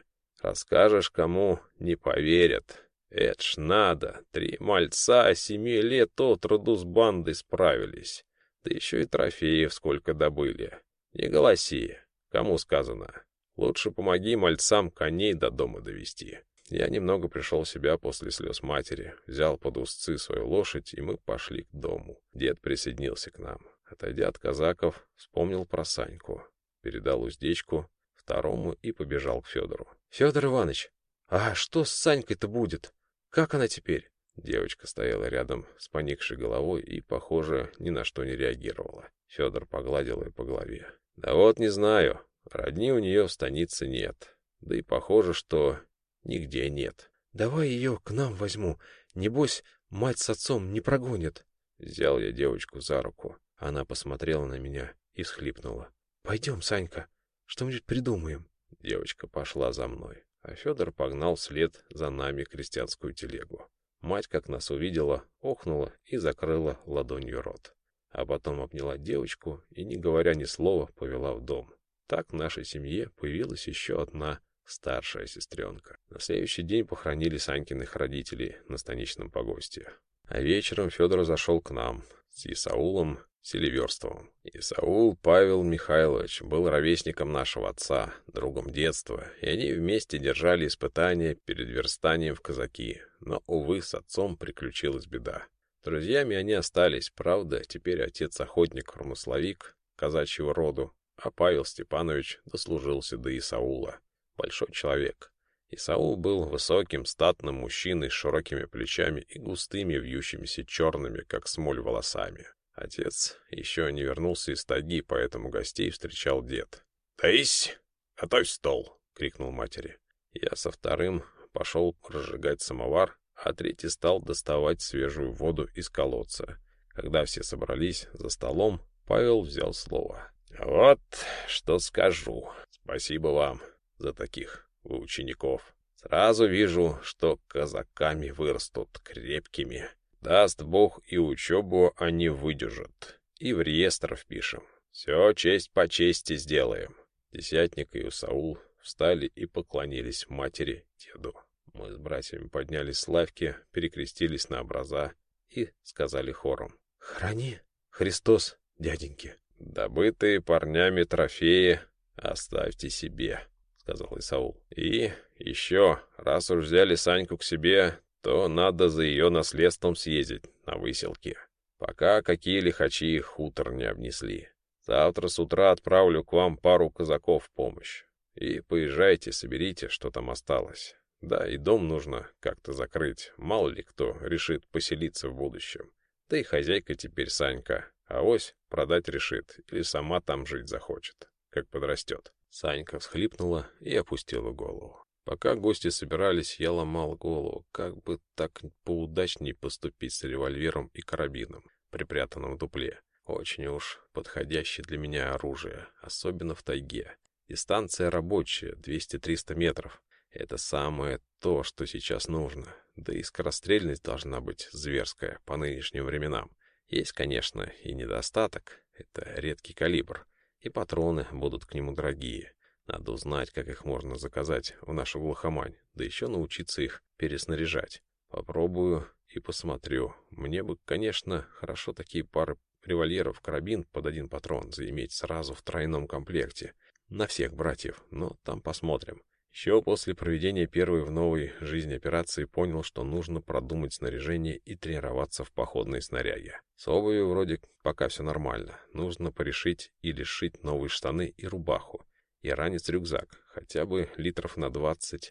[SPEAKER 1] Расскажешь кому, не поверят. Это ж надо, три мальца семи лет от роду с бандой справились. Да еще и трофеев сколько добыли. Не голоси, кому сказано. Лучше помоги мальцам коней до дома довести. Я немного пришел в себя после слез матери, взял под узцы свою лошадь, и мы пошли к дому. Дед присоединился к нам. Отойдя от казаков, вспомнил про Саньку, передал уздечку второму и побежал к Федору. — Федор Иванович, а что с Санькой-то будет? Как она теперь? Девочка стояла рядом с поникшей головой и, похоже, ни на что не реагировала. Федор погладил ее по голове. — Да вот не знаю, родни у нее в станице нет. Да и похоже, что нигде нет. — Давай ее к нам возьму. Небось, мать с отцом не прогонят. Взял я девочку за руку. Она посмотрела на меня и всхлипнула. «Пойдем, Санька, что-нибудь придумаем». Девочка пошла за мной, а Федор погнал вслед за нами крестьянскую телегу. Мать, как нас увидела, охнула и закрыла ладонью рот. А потом обняла девочку и, не говоря ни слова, повела в дом. Так в нашей семье появилась еще одна старшая сестренка. На следующий день похоронили Санькиных родителей на станичном погосте. А вечером Федор зашел к нам с Исаулом Селиверстовым. Исаул Павел Михайлович был ровесником нашего отца, другом детства, и они вместе держали испытания перед верстанием в казаки, но, увы, с отцом приключилась беда. Друзьями они остались, правда, теперь отец охотник-промысловик казачьего роду, а Павел Степанович дослужился до Исаула. Большой человек. Исаул был высоким, статным мужчиной с широкими плечами и густыми, вьющимися черными, как смоль, волосами. Отец еще не вернулся из тайги, поэтому гостей встречал дед. «Таись! Готовь стол!» — крикнул матери. Я со вторым пошел разжигать самовар, а третий стал доставать свежую воду из колодца. Когда все собрались за столом, Павел взял слово. «Вот что скажу. Спасибо вам за таких учеников. Сразу вижу, что казаками вырастут крепкими. Даст Бог и учебу они выдержат. И в реестр впишем. Все честь по чести сделаем. Десятник и Усаул встали и поклонились матери, деду. Мы с братьями поднялись с лавки, перекрестились на образа и сказали хором. «Храни, Христос, дяденьки!» «Добытые парнями трофеи оставьте себе», — сказал Исаул. «И еще, раз уж взяли Саньку к себе, то надо за ее наследством съездить на выселки, пока какие лихачи хутор не обнесли. Завтра с утра отправлю к вам пару казаков в помощь. И поезжайте, соберите, что там осталось. Да, и дом нужно как-то закрыть, мало ли кто решит поселиться в будущем. Да и хозяйка теперь Санька, а ось продать решит или сама там жить захочет, как подрастет. Санька всхлипнула и опустила голову. Пока гости собирались, я ломал голову, как бы так поудачнее поступить с револьвером и карабином, припрятанным в дупле. Очень уж подходящее для меня оружие, особенно в тайге. Дистанция рабочая, 200-300 метров. Это самое то, что сейчас нужно. Да и скорострельность должна быть зверская по нынешним временам. Есть, конечно, и недостаток. Это редкий калибр. И патроны будут к нему дорогие. Надо узнать, как их можно заказать в нашу глухомань, да еще научиться их переснаряжать. Попробую и посмотрю. Мне бы, конечно, хорошо такие пары револьверов, карабин под один патрон заиметь сразу в тройном комплекте. На всех братьев, но там посмотрим. Еще после проведения первой в новой жизни операции понял, что нужно продумать снаряжение и тренироваться в походной снаряге. С обувью вроде пока все нормально. Нужно порешить или сшить новые штаны и рубаху и ранец-рюкзак, хотя бы литров на 20-15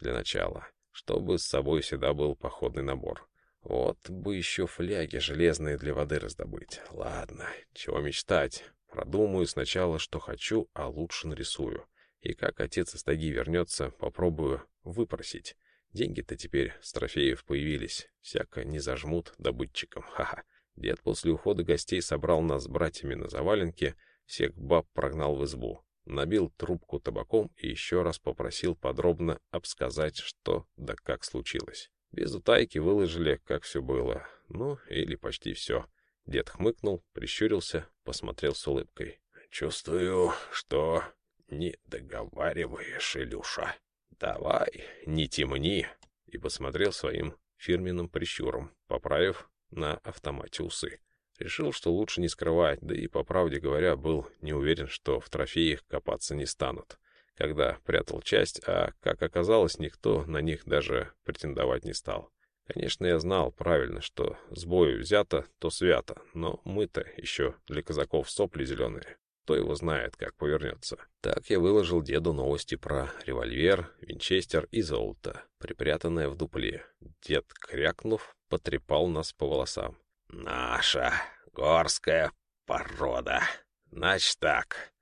[SPEAKER 1] для начала, чтобы с собой всегда был походный набор. Вот бы еще фляги железные для воды раздобыть. Ладно, чего мечтать. Продумаю сначала, что хочу, а лучше нарисую. И как отец из таги вернется, попробую выпросить. Деньги-то теперь с трофеев появились, всяко не зажмут добытчикам, ха-ха. Дед после ухода гостей собрал нас с братьями на заваленке, всех баб прогнал в избу, набил трубку табаком и еще раз попросил подробно обсказать, что да как случилось. Без утайки выложили, как все было. Ну, или почти все. Дед хмыкнул, прищурился, посмотрел с улыбкой. «Чувствую, что не договариваешь, Илюша. Давай, не темни!» И посмотрел своим фирменным прищуром, поправив на автомате усы. Решил, что лучше не скрывать, да и, по правде говоря, был не уверен, что в трофеях копаться не станут, когда прятал часть, а, как оказалось, никто на них даже претендовать не стал. Конечно, я знал правильно, что с бою взято, то свято, но мы-то еще для казаков сопли зеленые. Кто его знает, как повернется. Так я выложил деду новости про револьвер, винчестер и золото, припрятанное в дупле. Дед, крякнув, потрепал нас по волосам. «Наша горская порода. Значит так,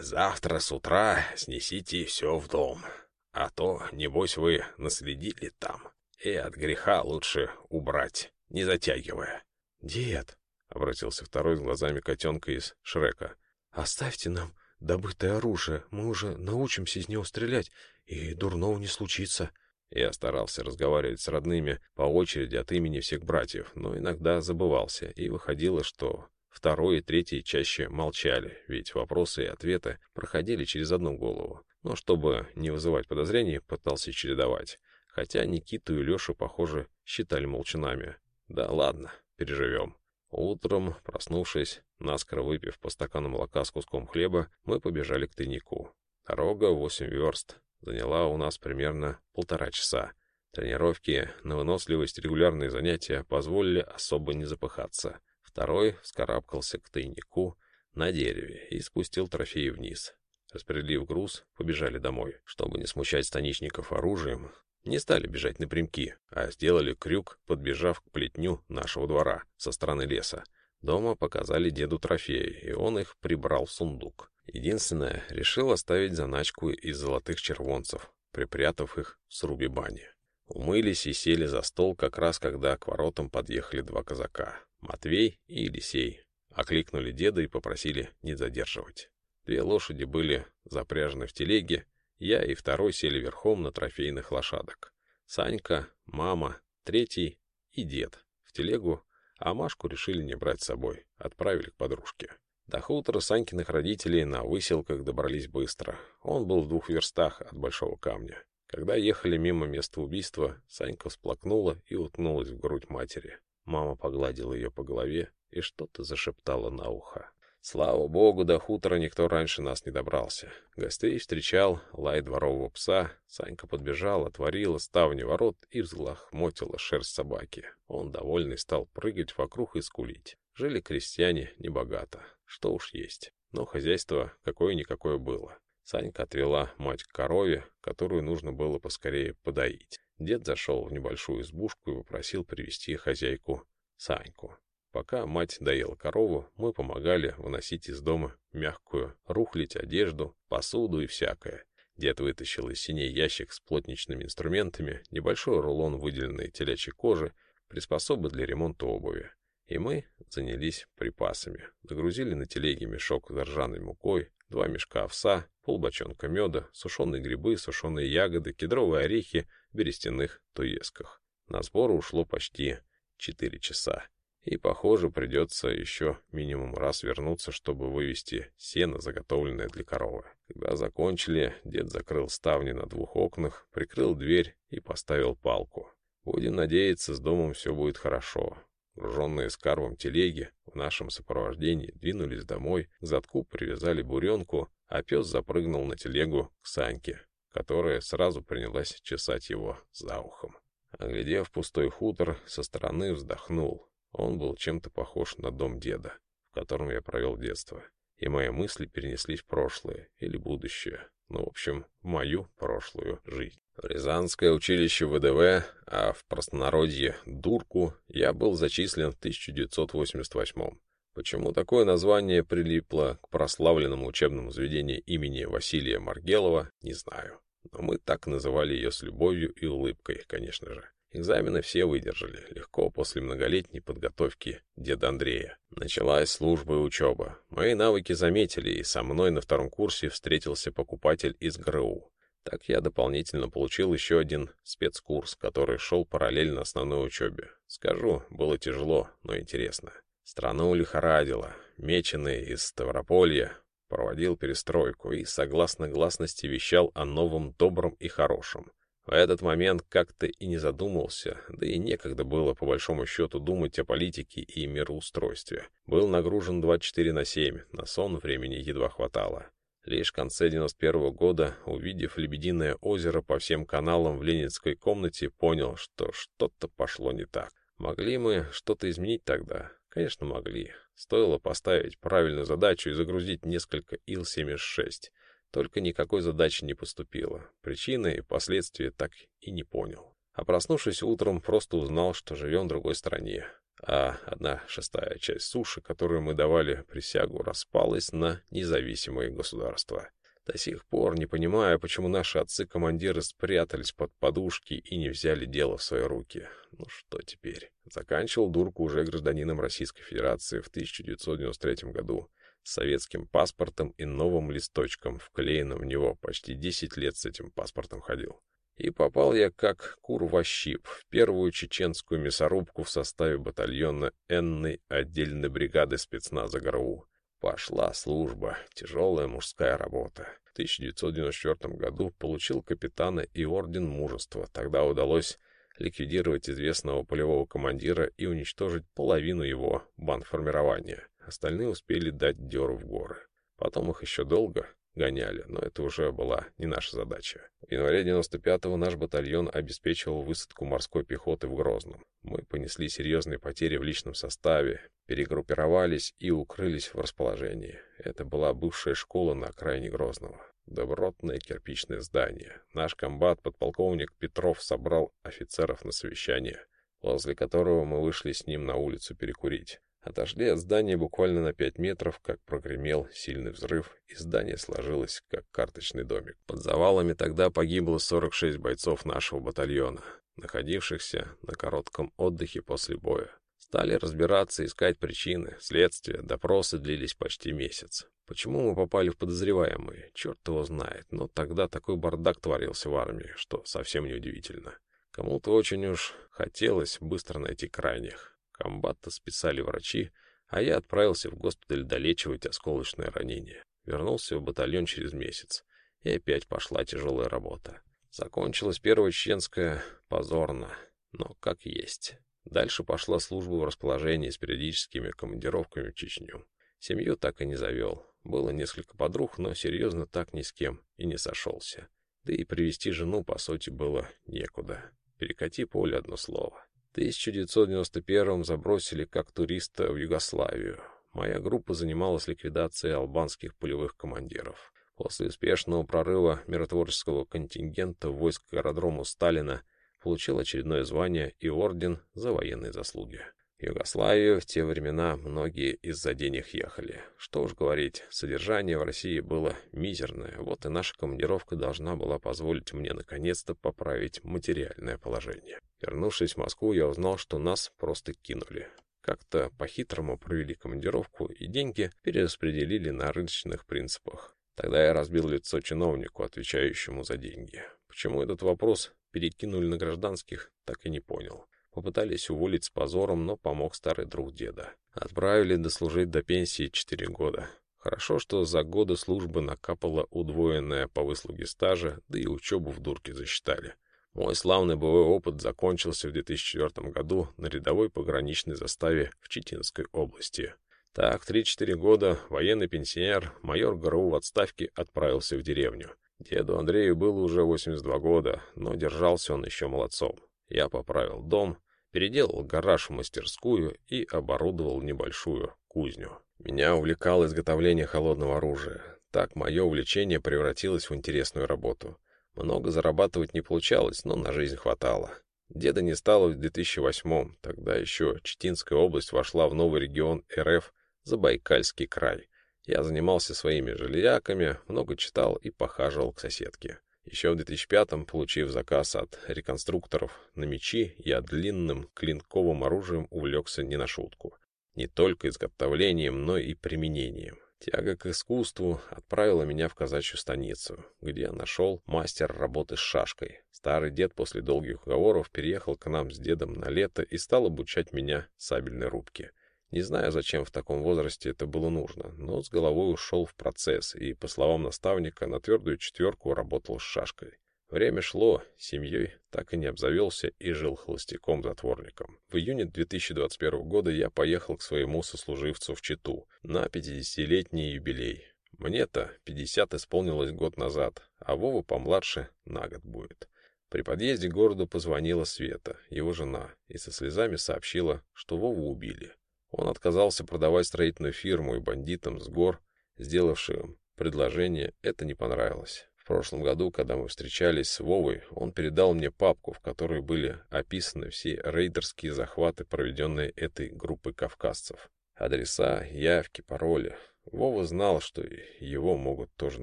[SPEAKER 1] завтра с утра снесите все в дом, а то, небось, вы наследили там и от греха лучше убрать, не затягивая. «Дед», — обратился второй с глазами котенка из Шрека, — «оставьте нам добытое оружие, мы уже научимся из него стрелять, и дурного не случится». Я старался разговаривать с родными по очереди от имени всех братьев, но иногда забывался, и выходило, что второй и третий чаще молчали, ведь вопросы и ответы проходили через одну голову. Но чтобы не вызывать подозрений, пытался чередовать хотя Никиту и Лешу, похоже, считали молчанами. Да ладно, переживем. Утром, проснувшись, наскоро выпив по стакану молока с куском хлеба, мы побежали к тайнику. Дорога восемь верст заняла у нас примерно полтора часа. Тренировки на выносливость регулярные занятия позволили особо не запыхаться. Второй вскарабкался к тайнику на дереве и спустил трофеи вниз. Распределив груз, побежали домой. Чтобы не смущать станичников оружием, не стали бежать напрямки, а сделали крюк, подбежав к плетню нашего двора со стороны леса. Дома показали деду трофеи, и он их прибрал в сундук. Единственное, решил оставить заначку из золотых червонцев, припрятав их в срубе бани. Умылись и сели за стол как раз, когда к воротам подъехали два казака — Матвей и Елисей. Окликнули деда и попросили не задерживать. Две лошади были запряжены в телеге, я и второй сели верхом на трофейных лошадок. Санька, мама, третий и дед в телегу, а Машку решили не брать с собой, отправили к подружке. До хутора Санькиных родителей на выселках добрались быстро. Он был в двух верстах от Большого Камня. Когда ехали мимо места убийства, Санька всплакнула и уткнулась в грудь матери. Мама погладила ее по голове и что-то зашептала на ухо. Слава богу, до хутора никто раньше нас не добрался. Гостей встречал лай дворового пса. Санька подбежал, отворила ставни ворот и взлохмотила шерсть собаки. Он, довольный, стал прыгать вокруг и скулить. Жили крестьяне небогато, что уж есть. Но хозяйство какое-никакое было. Санька отвела мать к корове, которую нужно было поскорее подоить. Дед зашел в небольшую избушку и попросил привести хозяйку Саньку. Пока мать доела корову, мы помогали выносить из дома мягкую, рухлить одежду, посуду и всякое. Дед вытащил из синей ящик с плотничными инструментами, небольшой рулон выделенной телячьей кожи, приспособы для ремонта обуви. И мы занялись припасами. Загрузили на телеге мешок с ржаной мукой, два мешка овса, полбочонка меда, сушеные грибы, сушеные ягоды, кедровые орехи в берестяных туесках. На сбор ушло почти четыре часа. И, похоже, придется еще минимум раз вернуться, чтобы вывести сено, заготовленное для коровы. Когда закончили, дед закрыл ставни на двух окнах, прикрыл дверь и поставил палку. Будем надеяться, с домом все будет хорошо. Груженные скарбом телеги в нашем сопровождении двинулись домой, к задку привязали буренку, а пес запрыгнул на телегу к Саньке, которая сразу принялась чесать его за ухом. Оглядев пустой хутор, со стороны вздохнул. Он был чем-то похож на дом деда, в котором я провел детство. И мои мысли перенеслись в прошлое или будущее. Ну, в общем, мою прошлую жизнь. В Рязанское училище ВДВ, а в простонародье «Дурку» я был зачислен в 1988 -м. Почему такое название прилипло к прославленному учебному заведению имени Василия Маргелова, не знаю. Но мы так называли ее с любовью и улыбкой, конечно же. Экзамены все выдержали, легко после многолетней подготовки деда Андрея. Началась служба и учеба. Мои навыки заметили, и со мной на втором курсе встретился покупатель из ГРУ. Так я дополнительно получил еще один спецкурс, который шел параллельно основной учебе. Скажу, было тяжело, но интересно. Страну лихорадило. Меченый из Ставрополья проводил перестройку и, согласно гласности, вещал о новом добром и хорошем. В этот момент как-то и не задумался, да и некогда было, по большому счету, думать о политике и мироустройстве. Был нагружен 24 на 7, на сон времени едва хватало. Лишь в конце 91 -го года, увидев «Лебединое озеро» по всем каналам в ленинской комнате, понял, что что-то пошло не так. Могли мы что-то изменить тогда? Конечно, могли. Стоило поставить правильную задачу и загрузить несколько Ил-76. Только никакой задачи не поступило. Причины и последствия так и не понял. А проснувшись утром, просто узнал, что живем в другой стране. А одна шестая часть суши, которую мы давали присягу, распалась на независимые государства. До сих пор не понимаю, почему наши отцы-командиры спрятались под подушки и не взяли дело в свои руки. Ну что теперь? Заканчивал дурку уже гражданином Российской Федерации в 1993 году советским паспортом и новым листочком, вклеенным в него. Почти 10 лет с этим паспортом ходил. И попал я как кур во щип в первую чеченскую мясорубку в составе батальона Энной отдельной бригады спецназа ГРУ. Пошла служба, тяжелая мужская работа. В 1994 году получил капитана и орден мужества. Тогда удалось ликвидировать известного полевого командира и уничтожить половину его бандформирования. Остальные успели дать дёру в горы. Потом их еще долго гоняли, но это уже была не наша задача. В январе 95-го наш батальон обеспечивал высадку морской пехоты в Грозном. Мы понесли серьезные потери в личном составе, перегруппировались и укрылись в расположении. Это была бывшая школа на окраине Грозного. Добротное кирпичное здание. Наш комбат, подполковник Петров, собрал офицеров на совещание, возле которого мы вышли с ним на улицу перекурить. Отошли от здания буквально на пять метров, как прогремел сильный взрыв, и здание сложилось, как карточный домик. Под завалами тогда погибло 46 бойцов нашего батальона, находившихся на коротком отдыхе после боя. Стали разбираться, искать причины, следствия, допросы длились почти месяц. Почему мы попали в подозреваемые, черт его знает, но тогда такой бардак творился в армии, что совсем не удивительно. Кому-то очень уж хотелось быстро найти крайних. Комбата списали врачи, а я отправился в госпиталь долечивать осколочное ранение. Вернулся в батальон через месяц, и опять пошла тяжелая работа. Закончилась первая чеченская позорно, но как есть. Дальше пошла служба в расположении с периодическими командировками в Чечню. Семью так и не завел. Было несколько подруг, но серьезно так ни с кем и не сошелся. Да и привести жену, по сути, было некуда. Перекати поле одно слово. 1991-м забросили как туриста в Югославию. Моя группа занималась ликвидацией албанских полевых командиров. После успешного прорыва миротворческого контингента войск к аэродрому Сталина получил очередное звание и орден за военные заслуги. Югославию в те времена многие из-за денег ехали. Что уж говорить, содержание в России было мизерное, вот и наша командировка должна была позволить мне наконец-то поправить материальное положение. Вернувшись в Москву, я узнал, что нас просто кинули. Как-то по-хитрому провели командировку и деньги перераспределили на рыночных принципах. Тогда я разбил лицо чиновнику, отвечающему за деньги. Почему этот вопрос перекинули на гражданских, так и не понял. Попытались уволить с позором, но помог старый друг деда. Отправили дослужить до пенсии четыре года. Хорошо, что за годы службы накапало удвоенное по выслуге стажа, да и учебу в дурке засчитали. Мой славный боевой опыт закончился в 2004 году на рядовой пограничной заставе в Читинской области. Так, 3-4 года военный пенсионер, майор ГРУ в отставке, отправился в деревню. Деду Андрею было уже 82 года, но держался он еще молодцом. Я поправил дом, переделал гараж в мастерскую и оборудовал небольшую кузню. Меня увлекало изготовление холодного оружия. Так мое увлечение превратилось в интересную работу. Много зарабатывать не получалось, но на жизнь хватало. Деда не стало в 2008-м, тогда еще Читинская область вошла в новый регион РФ Забайкальский край. Я занимался своими жильяками, много читал и похаживал к соседке. Еще в 2005-м, получив заказ от реконструкторов на мечи, я длинным клинковым оружием увлекся не на шутку. Не только изготовлением, но и применением. Тяга к искусству отправила меня в казачью станицу, где я нашел мастер работы с шашкой. Старый дед после долгих уговоров переехал к нам с дедом на лето и стал обучать меня сабельной рубке. Не знаю, зачем в таком возрасте это было нужно, но с головой ушел в процесс и, по словам наставника, на твердую четверку работал с шашкой. Время шло, семьей так и не обзавелся и жил холостяком-затворником. В июне 2021 года я поехал к своему сослуживцу в Читу на 50-летний юбилей. Мне-то 50 исполнилось год назад, а Вова помладше на год будет. При подъезде к городу позвонила Света, его жена, и со слезами сообщила, что Вову убили. Он отказался продавать строительную фирму, и бандитам с гор, сделавшим предложение, это не понравилось прошлом году, когда мы встречались с Вовой, он передал мне папку, в которой были описаны все рейдерские захваты, проведенные этой группой кавказцев. Адреса, явки, пароли. Вова знал, что его могут тоже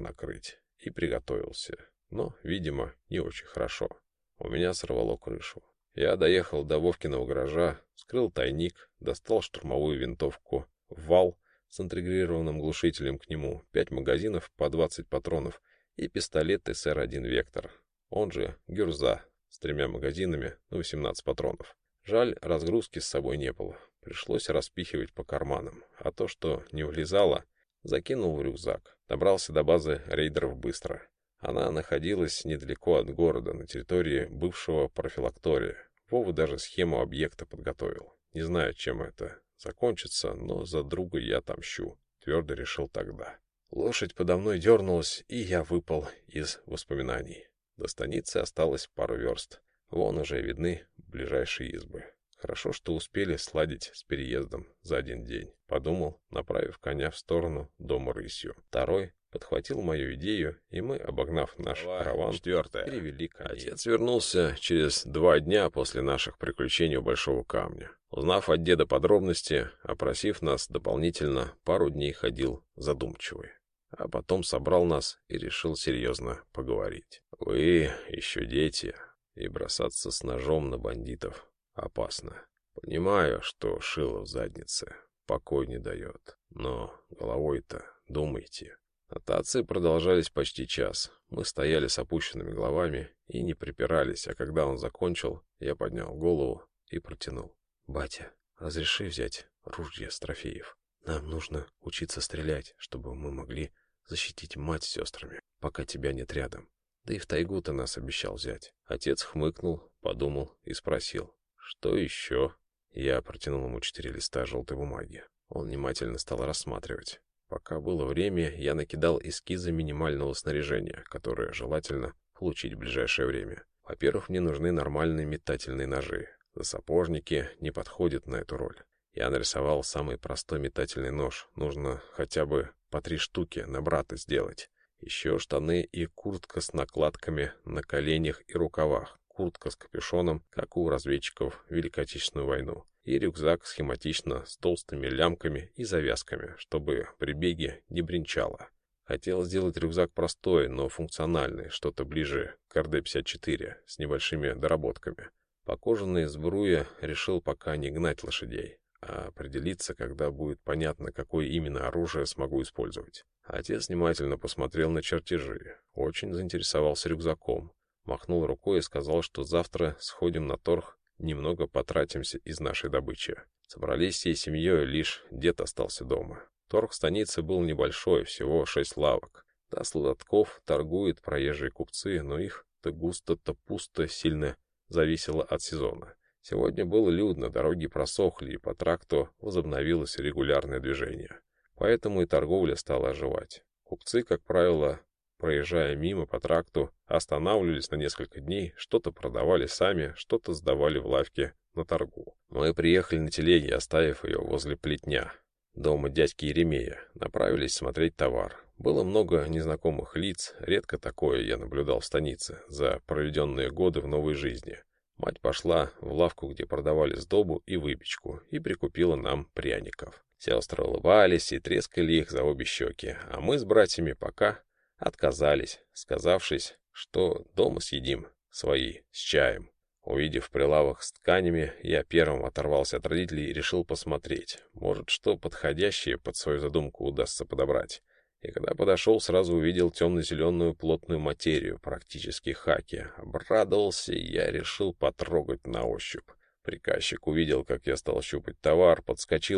[SPEAKER 1] накрыть. И приготовился. Но, видимо, не очень хорошо. У меня сорвало крышу. Я доехал до Вовкиного гаража, скрыл тайник, достал штурмовую винтовку, вал с интегрированным глушителем к нему, пять магазинов по 20 патронов и пистолет СР-1 «Вектор», он же «Гюрза» с тремя магазинами на 18 патронов. Жаль, разгрузки с собой не было. Пришлось распихивать по карманам, а то, что не влезало, закинул в рюкзак. Добрался до базы рейдеров быстро. Она находилась недалеко от города, на территории бывшего профилактория. Вова даже схему объекта подготовил. Не знаю, чем это закончится, но за друга я отомщу. Твердо решил тогда. Лошадь подо мной дернулась, и я выпал из воспоминаний. До станицы осталось пару верст. Вон уже видны ближайшие избы. Хорошо, что успели сладить с переездом за один день. Подумал, направив коня в сторону дома рысью. Второй подхватил мою идею, и мы, обогнав наш Глава караван, четвертое. перевели коней. Отец вернулся через два дня после наших приключений у Большого Камня. Узнав от деда подробности, опросив нас дополнительно, пару дней ходил задумчивый а потом собрал нас и решил серьезно поговорить. «Вы еще дети, и бросаться с ножом на бандитов опасно. Понимаю, что шило в заднице покой не дает, но головой-то думайте». Нотации продолжались почти час. Мы стояли с опущенными головами и не припирались, а когда он закончил, я поднял голову и протянул. «Батя, разреши взять ружье с трофеев?» Нам нужно учиться стрелять, чтобы мы могли защитить мать с сестрами, пока тебя нет рядом. Да и в тайгу ты нас обещал взять. Отец хмыкнул, подумал и спросил. Что еще? Я протянул ему четыре листа желтой бумаги. Он внимательно стал рассматривать. Пока было время, я накидал эскизы минимального снаряжения, которое желательно получить в ближайшее время. Во-первых, мне нужны нормальные метательные ножи. Засапожники не подходят на эту роль. Я нарисовал самый простой метательный нож. Нужно хотя бы по три штуки на брата сделать. Еще штаны и куртка с накладками на коленях и рукавах. Куртка с капюшоном, как у разведчиков Великой Отечественную войну. И рюкзак схематично с толстыми лямками и завязками, чтобы при беге не бренчало. Хотел сделать рюкзак простой, но функциональный, что-то ближе к РД-54, с небольшими доработками. По кожаной сбруе решил пока не гнать лошадей а определиться, когда будет понятно, какое именно оружие смогу использовать. Отец внимательно посмотрел на чертежи, очень заинтересовался рюкзаком, махнул рукой и сказал, что завтра сходим на торг, немного потратимся из нашей добычи. Собрались всей семьей, лишь дед остался дома. Торг станицы был небольшой, всего шесть лавок. До сладков торгуют проезжие купцы, но их то густо, то пусто сильно зависело от сезона. Сегодня было людно, дороги просохли, и по тракту возобновилось регулярное движение. Поэтому и торговля стала оживать. Купцы, как правило, проезжая мимо по тракту, останавливались на несколько дней, что-то продавали сами, что-то сдавали в лавке на торгу. Мы приехали на телеге, оставив ее возле плетня, дома дядьки Еремея, направились смотреть товар. Было много незнакомых лиц, редко такое я наблюдал в станице за проведенные годы в новой жизни. Мать пошла в лавку, где продавали сдобу и выпечку, и прикупила нам пряников. Сестры улыбались и трескали их за обе щеки, а мы с братьями пока отказались, сказавшись, что дома съедим, свои, с чаем. Увидев прилавок с тканями, я первым оторвался от родителей и решил посмотреть. Может, что подходящее под свою задумку удастся подобрать. И когда подошел, сразу увидел темно-зеленую плотную материю, практически хаки. Обрадовался, и я решил потрогать на ощупь. Приказчик увидел, как я стал щупать товар, подскочил